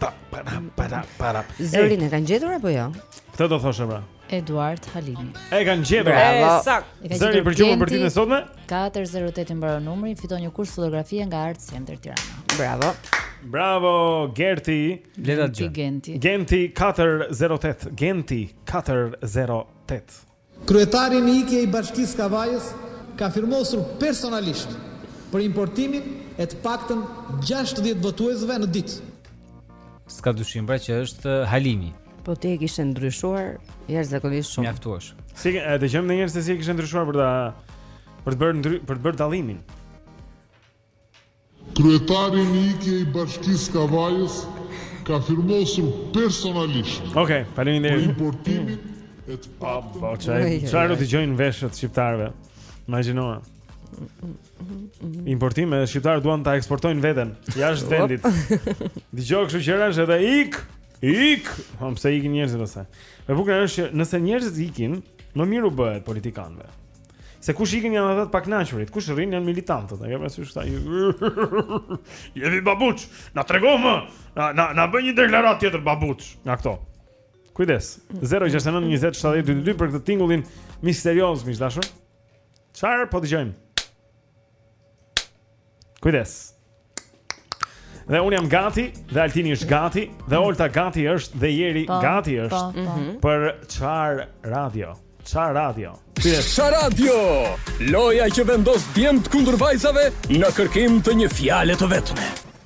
Pa pa pa pa pa. Zërin e kanë gjetur apo jo? Këtë do thoshe pra. Eduard Halimi. E kanë gjetur. Bravo. Zëri i përçudnuar për ditën e sotme. 408 i mbaron numri, fiton një kurs fotografie nga Art Center Tirana. Bravo. Bravo Gerti. Leta Genti. Genti 408. Genti 408. Kryetari në ikje i Bashkisë Kavajës ka firmosur personalisht për importimin e të paktën gjashtëdhjetë votuesve në ditë. S'ka dyshim pra që është Halimi. Po ti e kishe ndryshuar jashtëzakonisht shumë. Mjaftueshëm. S'e dëgjojmë edhe një herë se si e kishe ndryshuar për ta për të bërë për të bërë dallimin. Kryetari në ikje i Bashkisë Kavajës ka firmosur personalisht për importimin e të paktën Po çaj, çaj do dëgjojnë veshët shqiptarëve. Imagjino. Importime shqiptarët duan ta eksportojnë veten jashtë vendit. Dgjoj kështu që rash edhe ik, ik, po pse ikin njerëzit pastaj. Më e bukura është që nëse njerëzit ikin, më mirë u bëhet politikanëve. Se kush ikin janë ata të pakënaqurit, kush rrin janë militantët. E ke parasysh këta? Jemi babuç, na trego më. Na na na bëj një deklaratë tjetër babuç nga këto. Kujdes. 069 20 70 222 për këtë tingullin misterioz, miq të dashur. Çfarë po dëgjojmë? Kujdes. Dhe unë jam gati, dhe Altini është gati, dhe Olta gati është dhe Jeri po, gati po, është. Po, po. Mhm. Për Ça Radio. Ça Radio. Kujdes. Ça Radio. Loja që vendos djemtë kundër vajzave në kërkim të një fjale të vetme.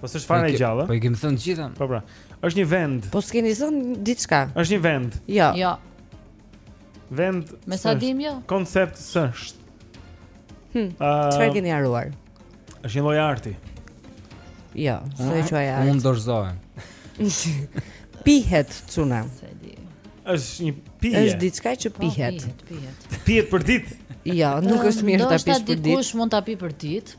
Po s'është fare e gjallë. Po i kemi thënë të gjitha. Po pra. Është një vend. Po s'keni thënë diçka. Është një vend. Jo. Jo. Vend. Me sa dim jo. Koncept s'është. Hm. Çfarë keni harruar? Është një lloj arti. Jo, s'e quaj art. Unë dorëzohem. Pihet çuna. Është një pije. Është diçka që po, pihet. Pihet, pihet. Pihet për ditë. Jo, nuk është mirë ta pish për ditë. Ndoshta dikush mund ta pi për ditë,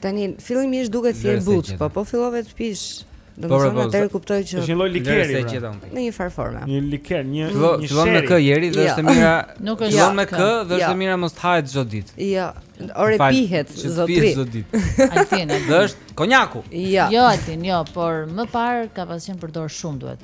Tani fillimisht duket si e butë, po po fillove të pish. Do të thonë atë e kuptoj që është një lloj likeri pra. gjithë aty. Në një farë forme. Një liker, një një sheri. Fillon me kë Jeri dhe jo. është e mira. Nuk është fillon me kë dhe është e jo. mira mos të hahet çdo ditë. Jo. Ore pihet zotri. Pihet çdo ditë. Altin. Dhe është konjaku. Jo. Jo Altin, jo, por më parë ka pasur përdor shumë duhet.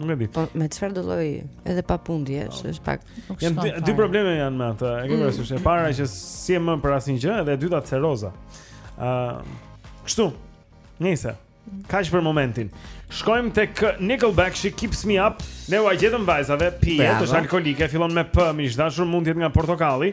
Nuk e di. Po me çfarë do lloj edhe pa pundi është, po. është pak. Janë dy, dy probleme janë me atë. E ke mm. parasysh? E para që s'je më për asnjë gjë, edhe e dyta cirroza. Ë, uh, kështu. Se kaq për momentin. Shkojmë tek Nickelback She Keeps Me Up. Ne ua gjetëm vajzave, pije, është alkolike, fillon me P, mi dashur, mund të jetë nga portokalli.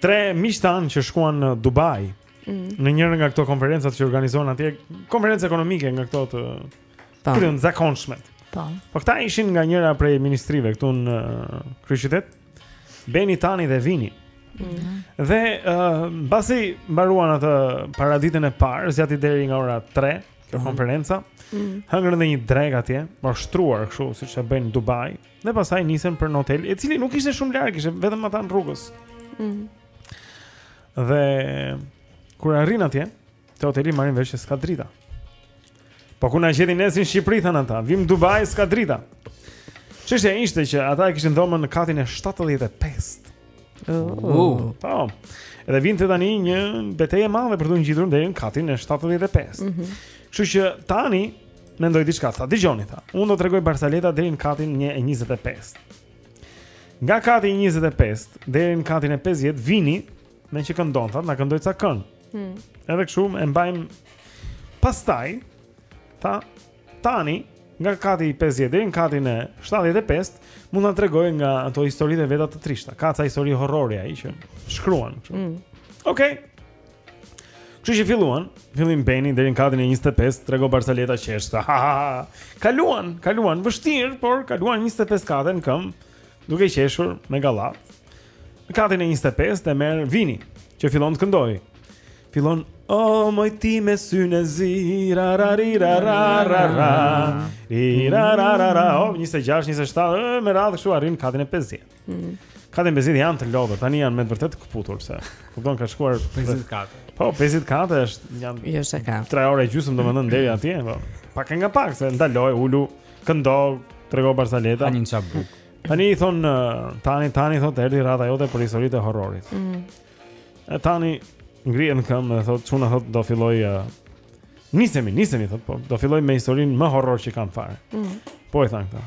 Tre miq tanë që shkuan në Dubai mm. në njërën nga këto konferencat që organizohen atje, konferencë ekonomike nga këto të të zakonshme. Po. Po këta ishin nga njëra prej ministrive këtu në uh, kryeqytet. Beni, Tani dhe Vini. Mm. Dhe uh, mbasi mbaruan atë paraditen e parë, zgjati deri nga ora 3 kjo mm. konferenca. Mm. Hëngrën dhe një drekë atje, me shtruar kështu siç e bëjnë në Dubai. Dhe pastaj nisën për në hotel, i cili nuk ishte shumë larg, ishte vetëm matanë rrugës. Mhm. Mm dhe kur arrijnë atje, te hoteli marrin vesh se s'ka drita. Po ku na gjeti, ne si në Shqipëri, thanë ata, vijmë në Dubai s'ka drita. Çështja ishte që ata e kishin dhomën në katin e 75. Oh. Po. Edhe vinte tani një betejë e madhe për të ngjitur deri në katin e 75. Mhm. Mm Kështu që Tani mendoi diçka, tha, dëgjoni, tha, unë do tregoj barsaleta deri në katin e 25. Nga kati 25, deri në katin e 50, Vini, meqë këndon, tha, na këndojë ca këngë. Hmm. Edhe kështu, e mbajmë, pastaj, tha Tani, nga kati 50, deri në katin e 75, mund të tregoj nga ato historitë e veta të trishta. Ka ca histori horrori ai që shkruan. Hmm. Okej. Okay. Kështu që filluan, fillon Beni deri në katin e 25, trego barsaleta, qesh. Kaluan, kaluan vështirë, por kaluan 25 kate në këmbë, duke qeshur me gallat. Në katin e 25-të e merr Vini, që fillon të këndojë. Fillon O oh, moj ti me synë e zi ra ra ri ra ra ra ra ri ra ra ra ra o 26 27 me radhë kështu arrijnë katin e 50. Mm. Katin e 50 janë të lodhur, tani janë me të vërtetë këputur, se kupton ka shkuar 50 kate. Po, 50 kate është janë. Jo, se ka. 3 orë gjysmë domethënë deri atje, po. Pak nga pak se ndaloj, ulu, këndo, trego barsaleta. Tani ha bukë. Tani i thonë Tanit, Tani, thotë, erdhi radha jote për historitë e horrorit. Mm. E Tani ngrihet në këmbë dhe thotë çuna thotë do filloj uh, nisemi, nisemi thotë po, do filloj me historinë më horror që kam fare. Mm. Po i thanë këta.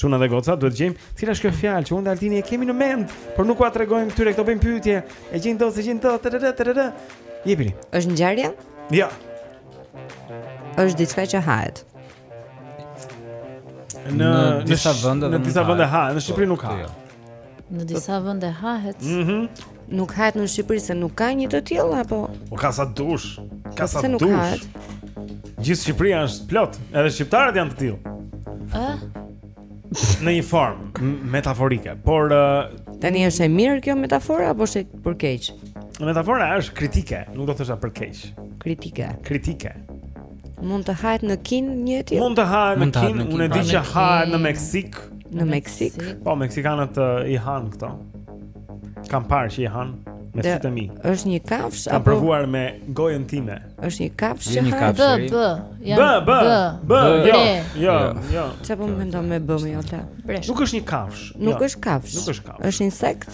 Çuna dhe goca, duhet të gjejmë cila është kjo fjalë që unë e Altini e kemi në mend, por nuk ua tregojmë këtyre këto bëjmë pyetje. E gjejnë dot, s'e gjejnë dot. Jepini. Është ngjarje? Jo. Është diçka që hahet. Në disa vende, në disa vende hahet, në Shqipëri nuk hahet. Jo. Në disa vende hahet. Mhm. Mm nuk hahet në Shqipëri se nuk ka një të tillë apo? Po ka sa duash. Ka sa duash. Gjithë Shqipëria është plot, edhe shqiptarët janë të tillë. Ë? Në një formë metaforike, por uh, tani është e mirë kjo metafora apo është për keq? Metafora është kritike, nuk do të thosha për keq. Kritike. Kritike. Mund të hahet në Kinë një e tillë? Mund të hahet në Kinë, unë e di që hahet në Meksikë. Në Meksikë. Po meksikanët eh, i han këto. Kam parë që i han me sytë e mi. Është një kafshë apo? Kam provuar me gojën time. Është një kafshë që ha B B. B B B. Jo, jo, jo. Çfarë po mendon me B mendja jote? Nuk është një kafshë. Nuk jo. është kafshë. Nuk është kafshë. Është insekt?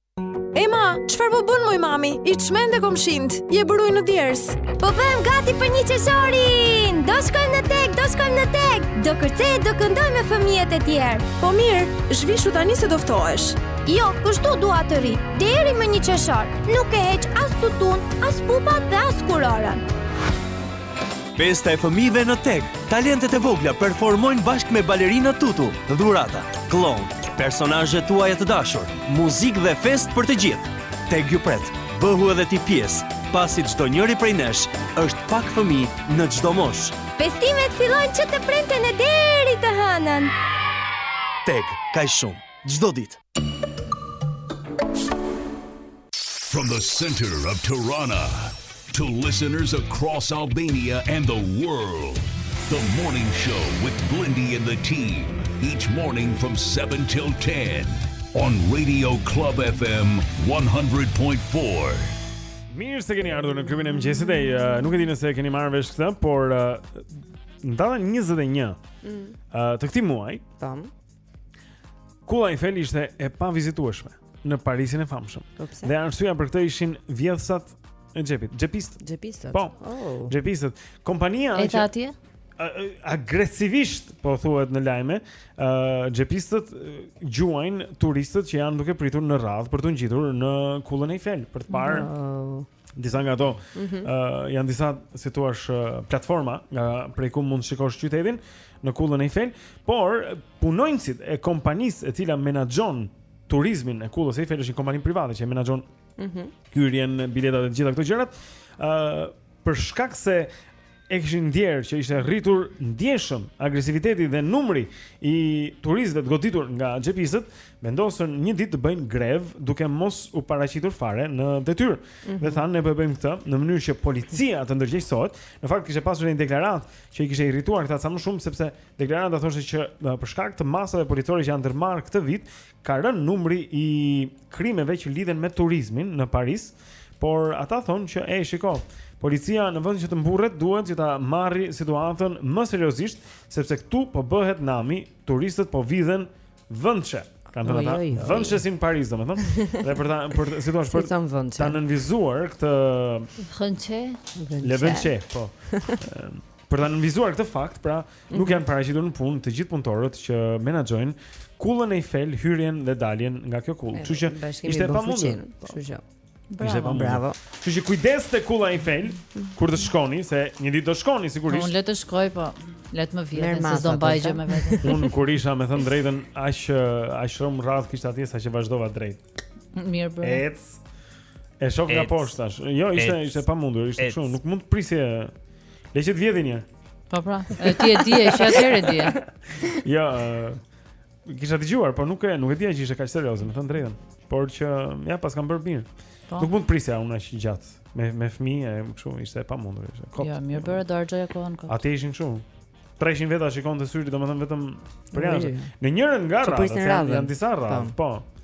Ema, çfarë po bën moj mami? I çmende komshinjtë, je bërë ujë në djersë. Po bëhem gati për 1 qershorin! Do shkojmë në TEG, do shkojmë në tek! Do kërcej, do këndoj me fëmijët e tjerë. Po mirë, zhvishu tani se do ftohesh. Jo, kështu dua të rri, deri më 1 qershor. Nuk e heq as tutun, as pupat dhe as kurorën. Festa e fëmijëve në TEG. Talentet e vogla performojnë bashkë me balerina tutu, dhurata, klloun, personazhe tuaja të dashur, muzikë dhe festë për të gjithë. TEG ju pret. Bëhu edhe ti pjesë, pasi çdonjëri prej nesh është pak fëmijë në çdo moshë. Festimet fillojnë që të premten e deri të hënën. TEG, kaq shumë, çdo ditë. From the center of Tirana to listeners across Albania and the world. The morning show with Blendi and the team each morning from 7 till 10 on Radio Club FM 100.4. Mirë se keni ardhur në klubin e mëngjesit. Ej, uh, nuk e di nëse e keni marrë vesh këtë, por uh, në datën 21 mm. uh, të këtij muaji, tam, Kulla Eiffel ishte e pavizitueshme në Parisin e famshëm. Po dhe arsyeja për këtë ishin vjedhsat e xhepit, xhepist. Xhepistët. Po. Oh. Xhepistët. Kompania e që atje agresivisht po thuhet në lajme, ë uh, xhepistët gjuajnë turistët që janë duke pritur në radhë për t'u ngjitur në Kullën Eiffel për të parë. Oh. disa nga ato ë mm -hmm. uh, janë disa si të thuash uh, platforma nga prej ku mund të shikosh qytetin në kullën Eiffel, por punonjësit e kompanisë e cila menaxhon turizmin e kullës Eiffel është një kompani private që e menaxhon mm -hmm. hyrjen, biletat e të gjitha këto gjërat, ë uh, për shkak se e kishin ndjerë që ishte rritur ndjeshëm agresiviteti dhe numri i turistëve të goditur nga xhepistët, vendosën një ditë të bëjnë grevë duke mos u paraqitur fare në detyrë. Mm -hmm. Dhe mhm. thanë ne po e bëjmë këtë në mënyrë që policia të ndërgjegjësohet. Në fakt kishte pasur një deklaratë që i kishte irrituar këta ca më shumë sepse deklarata thoshte që për shkak të masave policore që janë ndërmarrë këtë vit, Ka rënë numri i krimeve që lidhen me turizmin në Paris, por ata thonë që e shiko, policia në vend që të mburret duhet që ta marrë situatën më seriozisht, sepse këtu po bëhet nami, turistët po vidhen vendçe. Kanë thënë ata, vendçe si në Paris, domethënë. Dhe për ta, për, si të thuash, për ta nënvizuar këtë... Vendçe? Vendçe. Le vendçe, po. Për ta nënvizuar këtë fakt, pra, nuk mhm. janë paraqitur në punë të gjithë punëtorët që menaxhojnë kullën Eiffel, hyrjen dhe daljen nga kjo kullë. Kështu që ishte e pamundur. Kështu që Bravo, bravo. Kështu që kujdes te kulla Eiffel kur të shkoni se një ditë do shkoni sigurisht. Unë le të shkoj, po le të më vjedhin se s'do mbaj gjë me vete. Unë kur isha me thënë të drejtën, aq aq shumë radhë kishte atje saqë vazhdova drejt. Mirë bëre. Ec. E shoh nga poshtë tash. Jo, ishte ishte pamundur, ishte kështu, nuk mund të prisje Le që të vjedhin, ja. Po pra, e ti e di, e që atë e di. Jo, uh, kisha dëgjuar, por nuk e nuk e dija që ishte kaq serioze, me thënë të drejtën. Por që ja, paskam bërë mirë. Po. Nuk mund të prisja unë aq gjatë me me fëmijë, kështu ishte e pamundur ishte. Kot. Jo, mirë bëra do harxhoja kohën kot. Aty ishin kështu. 300 veta shikonte syri, domethënë vetëm për jashtë. Në njërën nga radhët, janë, janë disa radhë, po. po.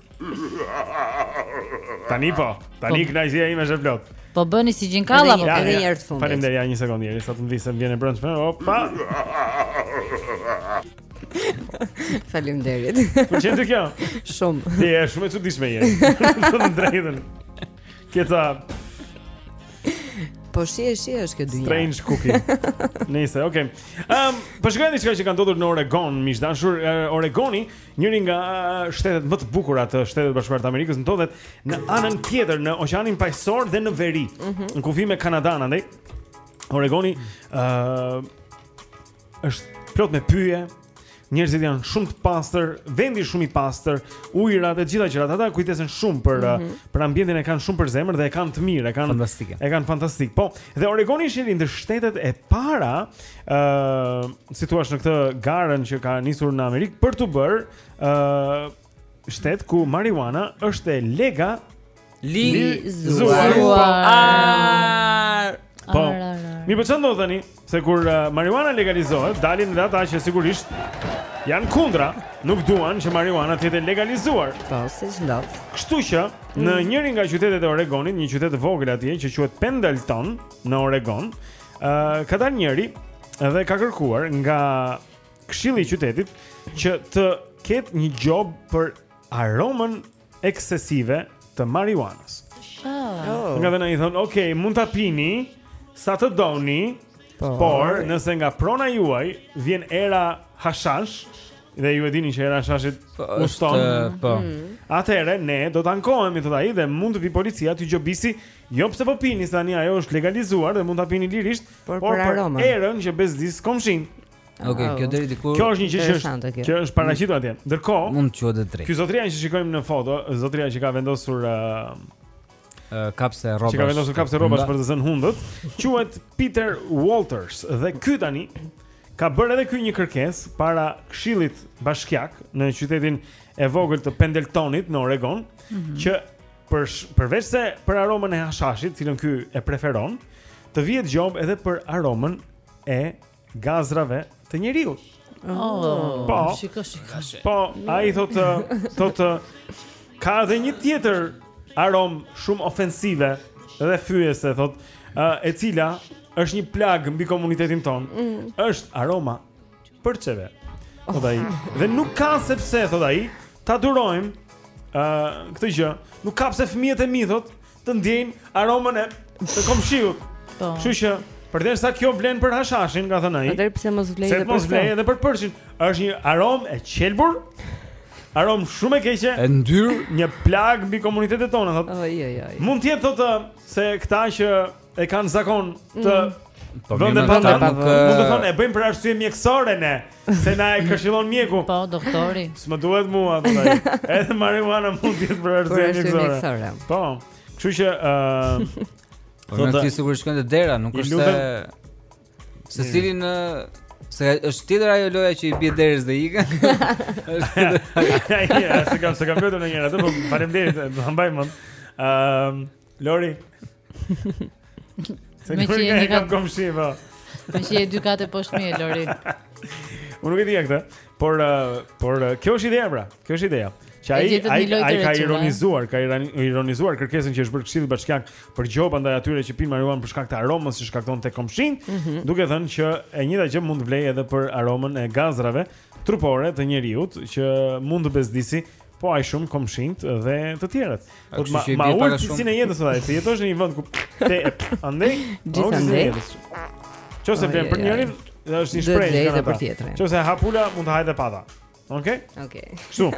Tani po, tani po. kënaqësia ime është e plotë. Po bëni si gjinkalla po edhe një herë të fundit. Faleminderit, ja një sekondë derisa të ndisem vjen e brendshme. Opa. Faleminderit. Po çfarë është kjo? Shumë. Ti je shumë e çuditshme je. Të drejtën. Këta Po shije-shije është kjo dynja. Strange cookie. Nice, okay. Ehm, um, po shkruanin diçka që ka ndodhur në Oregon, miq të dashur. Oregoni Njëri nga shtetet më të bukura të Shteteve të Bashkuara të Amerikës ndodhet në anën tjetër në Oqeanin Paqësor dhe në veri, mm -hmm. në kufi me Kanadanë andej. Oregoni ë uh, është plot me pyje. Njerëzit janë shumë të pastër, vendi shumë i pastër, ujërat e të gjitha gjërat ata kujdesen shumë për mm -hmm. për ambientin e kanë shumë për zemër dhe e kanë të mirë, e kanë fantastike. E kanë fantastik. Po, dhe Oregoni është një ndër shtetet e para ë uh, si të thuash në këtë garën që ka nisur në Amerikë për t'u bërë ë uh, shtet ku marijuana është e legalizuar. Po. Mirëpo ça ndodh tani se kur uh, marijuana legalizohet, dalin edhe ata që sigurisht janë kundra, nuk duan që marijuana të jetë legalizuar. Po, si ndodh. Kështu që në mm. njërin nga qytetet e Oregonit, një qytet i vogël atje që quhet Pendleton në Oregon, Ë, uh, ka dalë njëri dhe ka kërkuar nga Këshilli i Qytetit që të ketë një gjobë për aromën eksesive të marijuanës. Oh. Dhe na i thonë, ok, mund ta pini sa të doni, po. por nëse nga prona juaj vjen era hashash, dhe ju e dini që era e hashashit po, uston, po. Mm. atëherë ne do të ankohemi thotë ai dhe mund të vijë policia t'ju gjobisi Jo pse po pini se tani ajo është legalizuar dhe mund ta pini lirisht, por, por për aromën. erën që bezdis komshin. Okej, okay, oh. kjo deri diku. Kjo është një gjë që është që është paraqitur atje. Ndërkohë, mund të quhet edhe drejt. Ky zotria që shikojmë në foto, zotria që ka vendosur uh, kapse rrobash. Që ka vendosur kapse rrobash për të zënë hundët, quhet Peter Walters dhe ky tani ka bërë edhe ky një kërkesë para Këshillit Bashkiak në qytetin e vogël të Pendletonit në Oregon, mm -hmm. që Për përveç se për aromën e hashashit, të cilën ky e preferon, të vihet gjobë edhe për aromën e gazrave të njeriut. Oh, po, shiko, shiko. Po, ai thotë, thotë, ka dhe një tjetër aromë shumë ofensive dhe fyese, thotë, e cila është një plagë mbi komunitetin tonë, mm. është aroma Përçeve. Thot ai. Dhe nuk ka sepse thot ai, ta durojmë ë uh, këtë gjë. Nuk ka pse fëmijët e mi thot të ndjejnë aromën e të komshiut. Po. Kështu që përderisa kjo vlen për hashashin, ka thënë ai. Atëherë pse mos vlejë edhe për. Pse mos vlejë edhe për përçin. Është një aromë e qelbur. Aromë shumë e keqe. E ndyrë, një plagë mbi komunitetet tona, thotë. Oj oj oj. Mund të jetë thotë se këta që e kanë zakon të mm. Po vëmë pa ta. Mund të thonë e bëjmë për arsye mjekësore ne, se na e këshillon mjeku. Po doktori. S'më duhet mua thotë. Edhe marijuana mund të jetë për arsye mjekësore. Po. Kështu që ë Po nuk ti sigurisht shkon te dera, nuk është se secili se është tjetër ajo loja që i bie derës dhe ikën. Ai, s'e kam s'e kam bërë ndonjëherë, po faleminderit, do mbaj mend. Ëm Lori. Se nuk e ka kam komshi, po. Me që e dy kate poshtë meje e Lori. Unë nuk e dija këtë, por, uh, por uh, kjo është ideja, pra. Kjo është ideja. Që ai ai ai ka ironizuar, ka ironizuar kërkesën që i është bërë këshilli bashkiak për gjoba ndaj atyre që pinë marijuanë për shkak të aromës që shkakton te komshin, mm -hmm. duke thënë që e njëjta gjë mund të vlejë edhe për aromën e gazrave trupore të njeriut që mund të bezdisi po aq shumë komshin dhe të tjerët. Po të ma, ma ul cilësinë e jetës dhe, se jetosh në një vënd ku te e për, andej, ma ul cilësinë e jetës. Në qoftë se për njërin, dhe është një shprehje, që kanë ata. Në qoftë se ha pula, mund të hajë dhe pata. Okej? Okej. Kështu.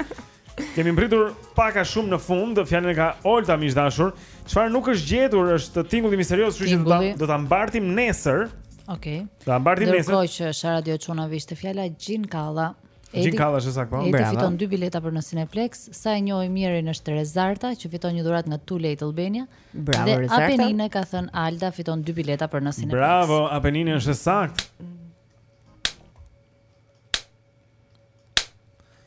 Kemi mbërritur pak a shumë në fund, fjalën e ka Olta miq të dashur. Çfarë nuk është gjetur është tingulli misterioz, kështu që do ta do ta mbartim nesër. Okej. Okay. Do ta mbartim nesër. Ndërkohë që Sharadio e çunave ishte fjala gjinkalla. Gjinkalla është e saktë. Po. Edi fiton dy bileta për në Cineplex. Sa e njohim Mirën është Rezarta që fiton një dhuratë nga Too Late Albania. Bravo dhe Rezarta. Apenine ka thënë Alda fiton dy bileta për në Cineplex. Bravo, Apenine është e saktë.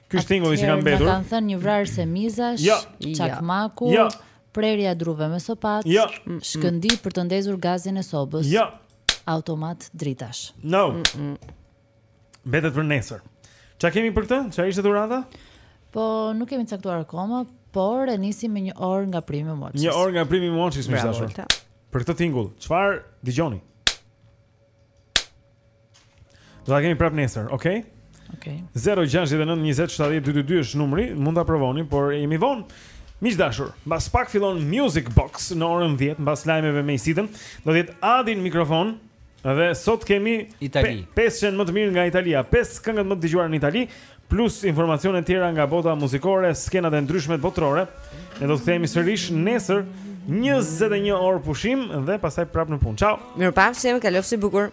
Ky është tingulli që ka mbetur. Kanë thënë një vrarëse mizash, jo. çakmaku, jo. prerja e druve me sopatë, jo. shkëndijë për të ndezur gazin e sobës. Jo. Automat dritash. No. Mm -mm. Mbetet për nesër. Çfarë kemi për këtë? Çfarë ishte dhurata? Po nuk kemi caktuar akoma, por e nisim me një orë nga primi Moçis. Një orë nga primi Moçis miq të dashur. Për këtë tingull, çfarë dëgjoni? Do ta kemi prapë nesër, okay? Okay. 069 20 70 222 është numri, mund ta provoni, por jemi vonë. Miq të dashur, mbas pak fillon Music Box në orën 10, mbas lajmeve me Isidën, do të jetë Adi në mikrofon. Dhe sot kemi Itali. Pe, pesëshen më të mirë nga Italia, pesë këngët më të dëgjuara në Itali, plus informacione të tjera nga bota muzikore, skenat e ndryshme botërore. Ne do të kthehemi sërish nesër 21 orë pushim dhe pastaj prapë në punë. Ciao. Mirupafshim, kalofshi bukur.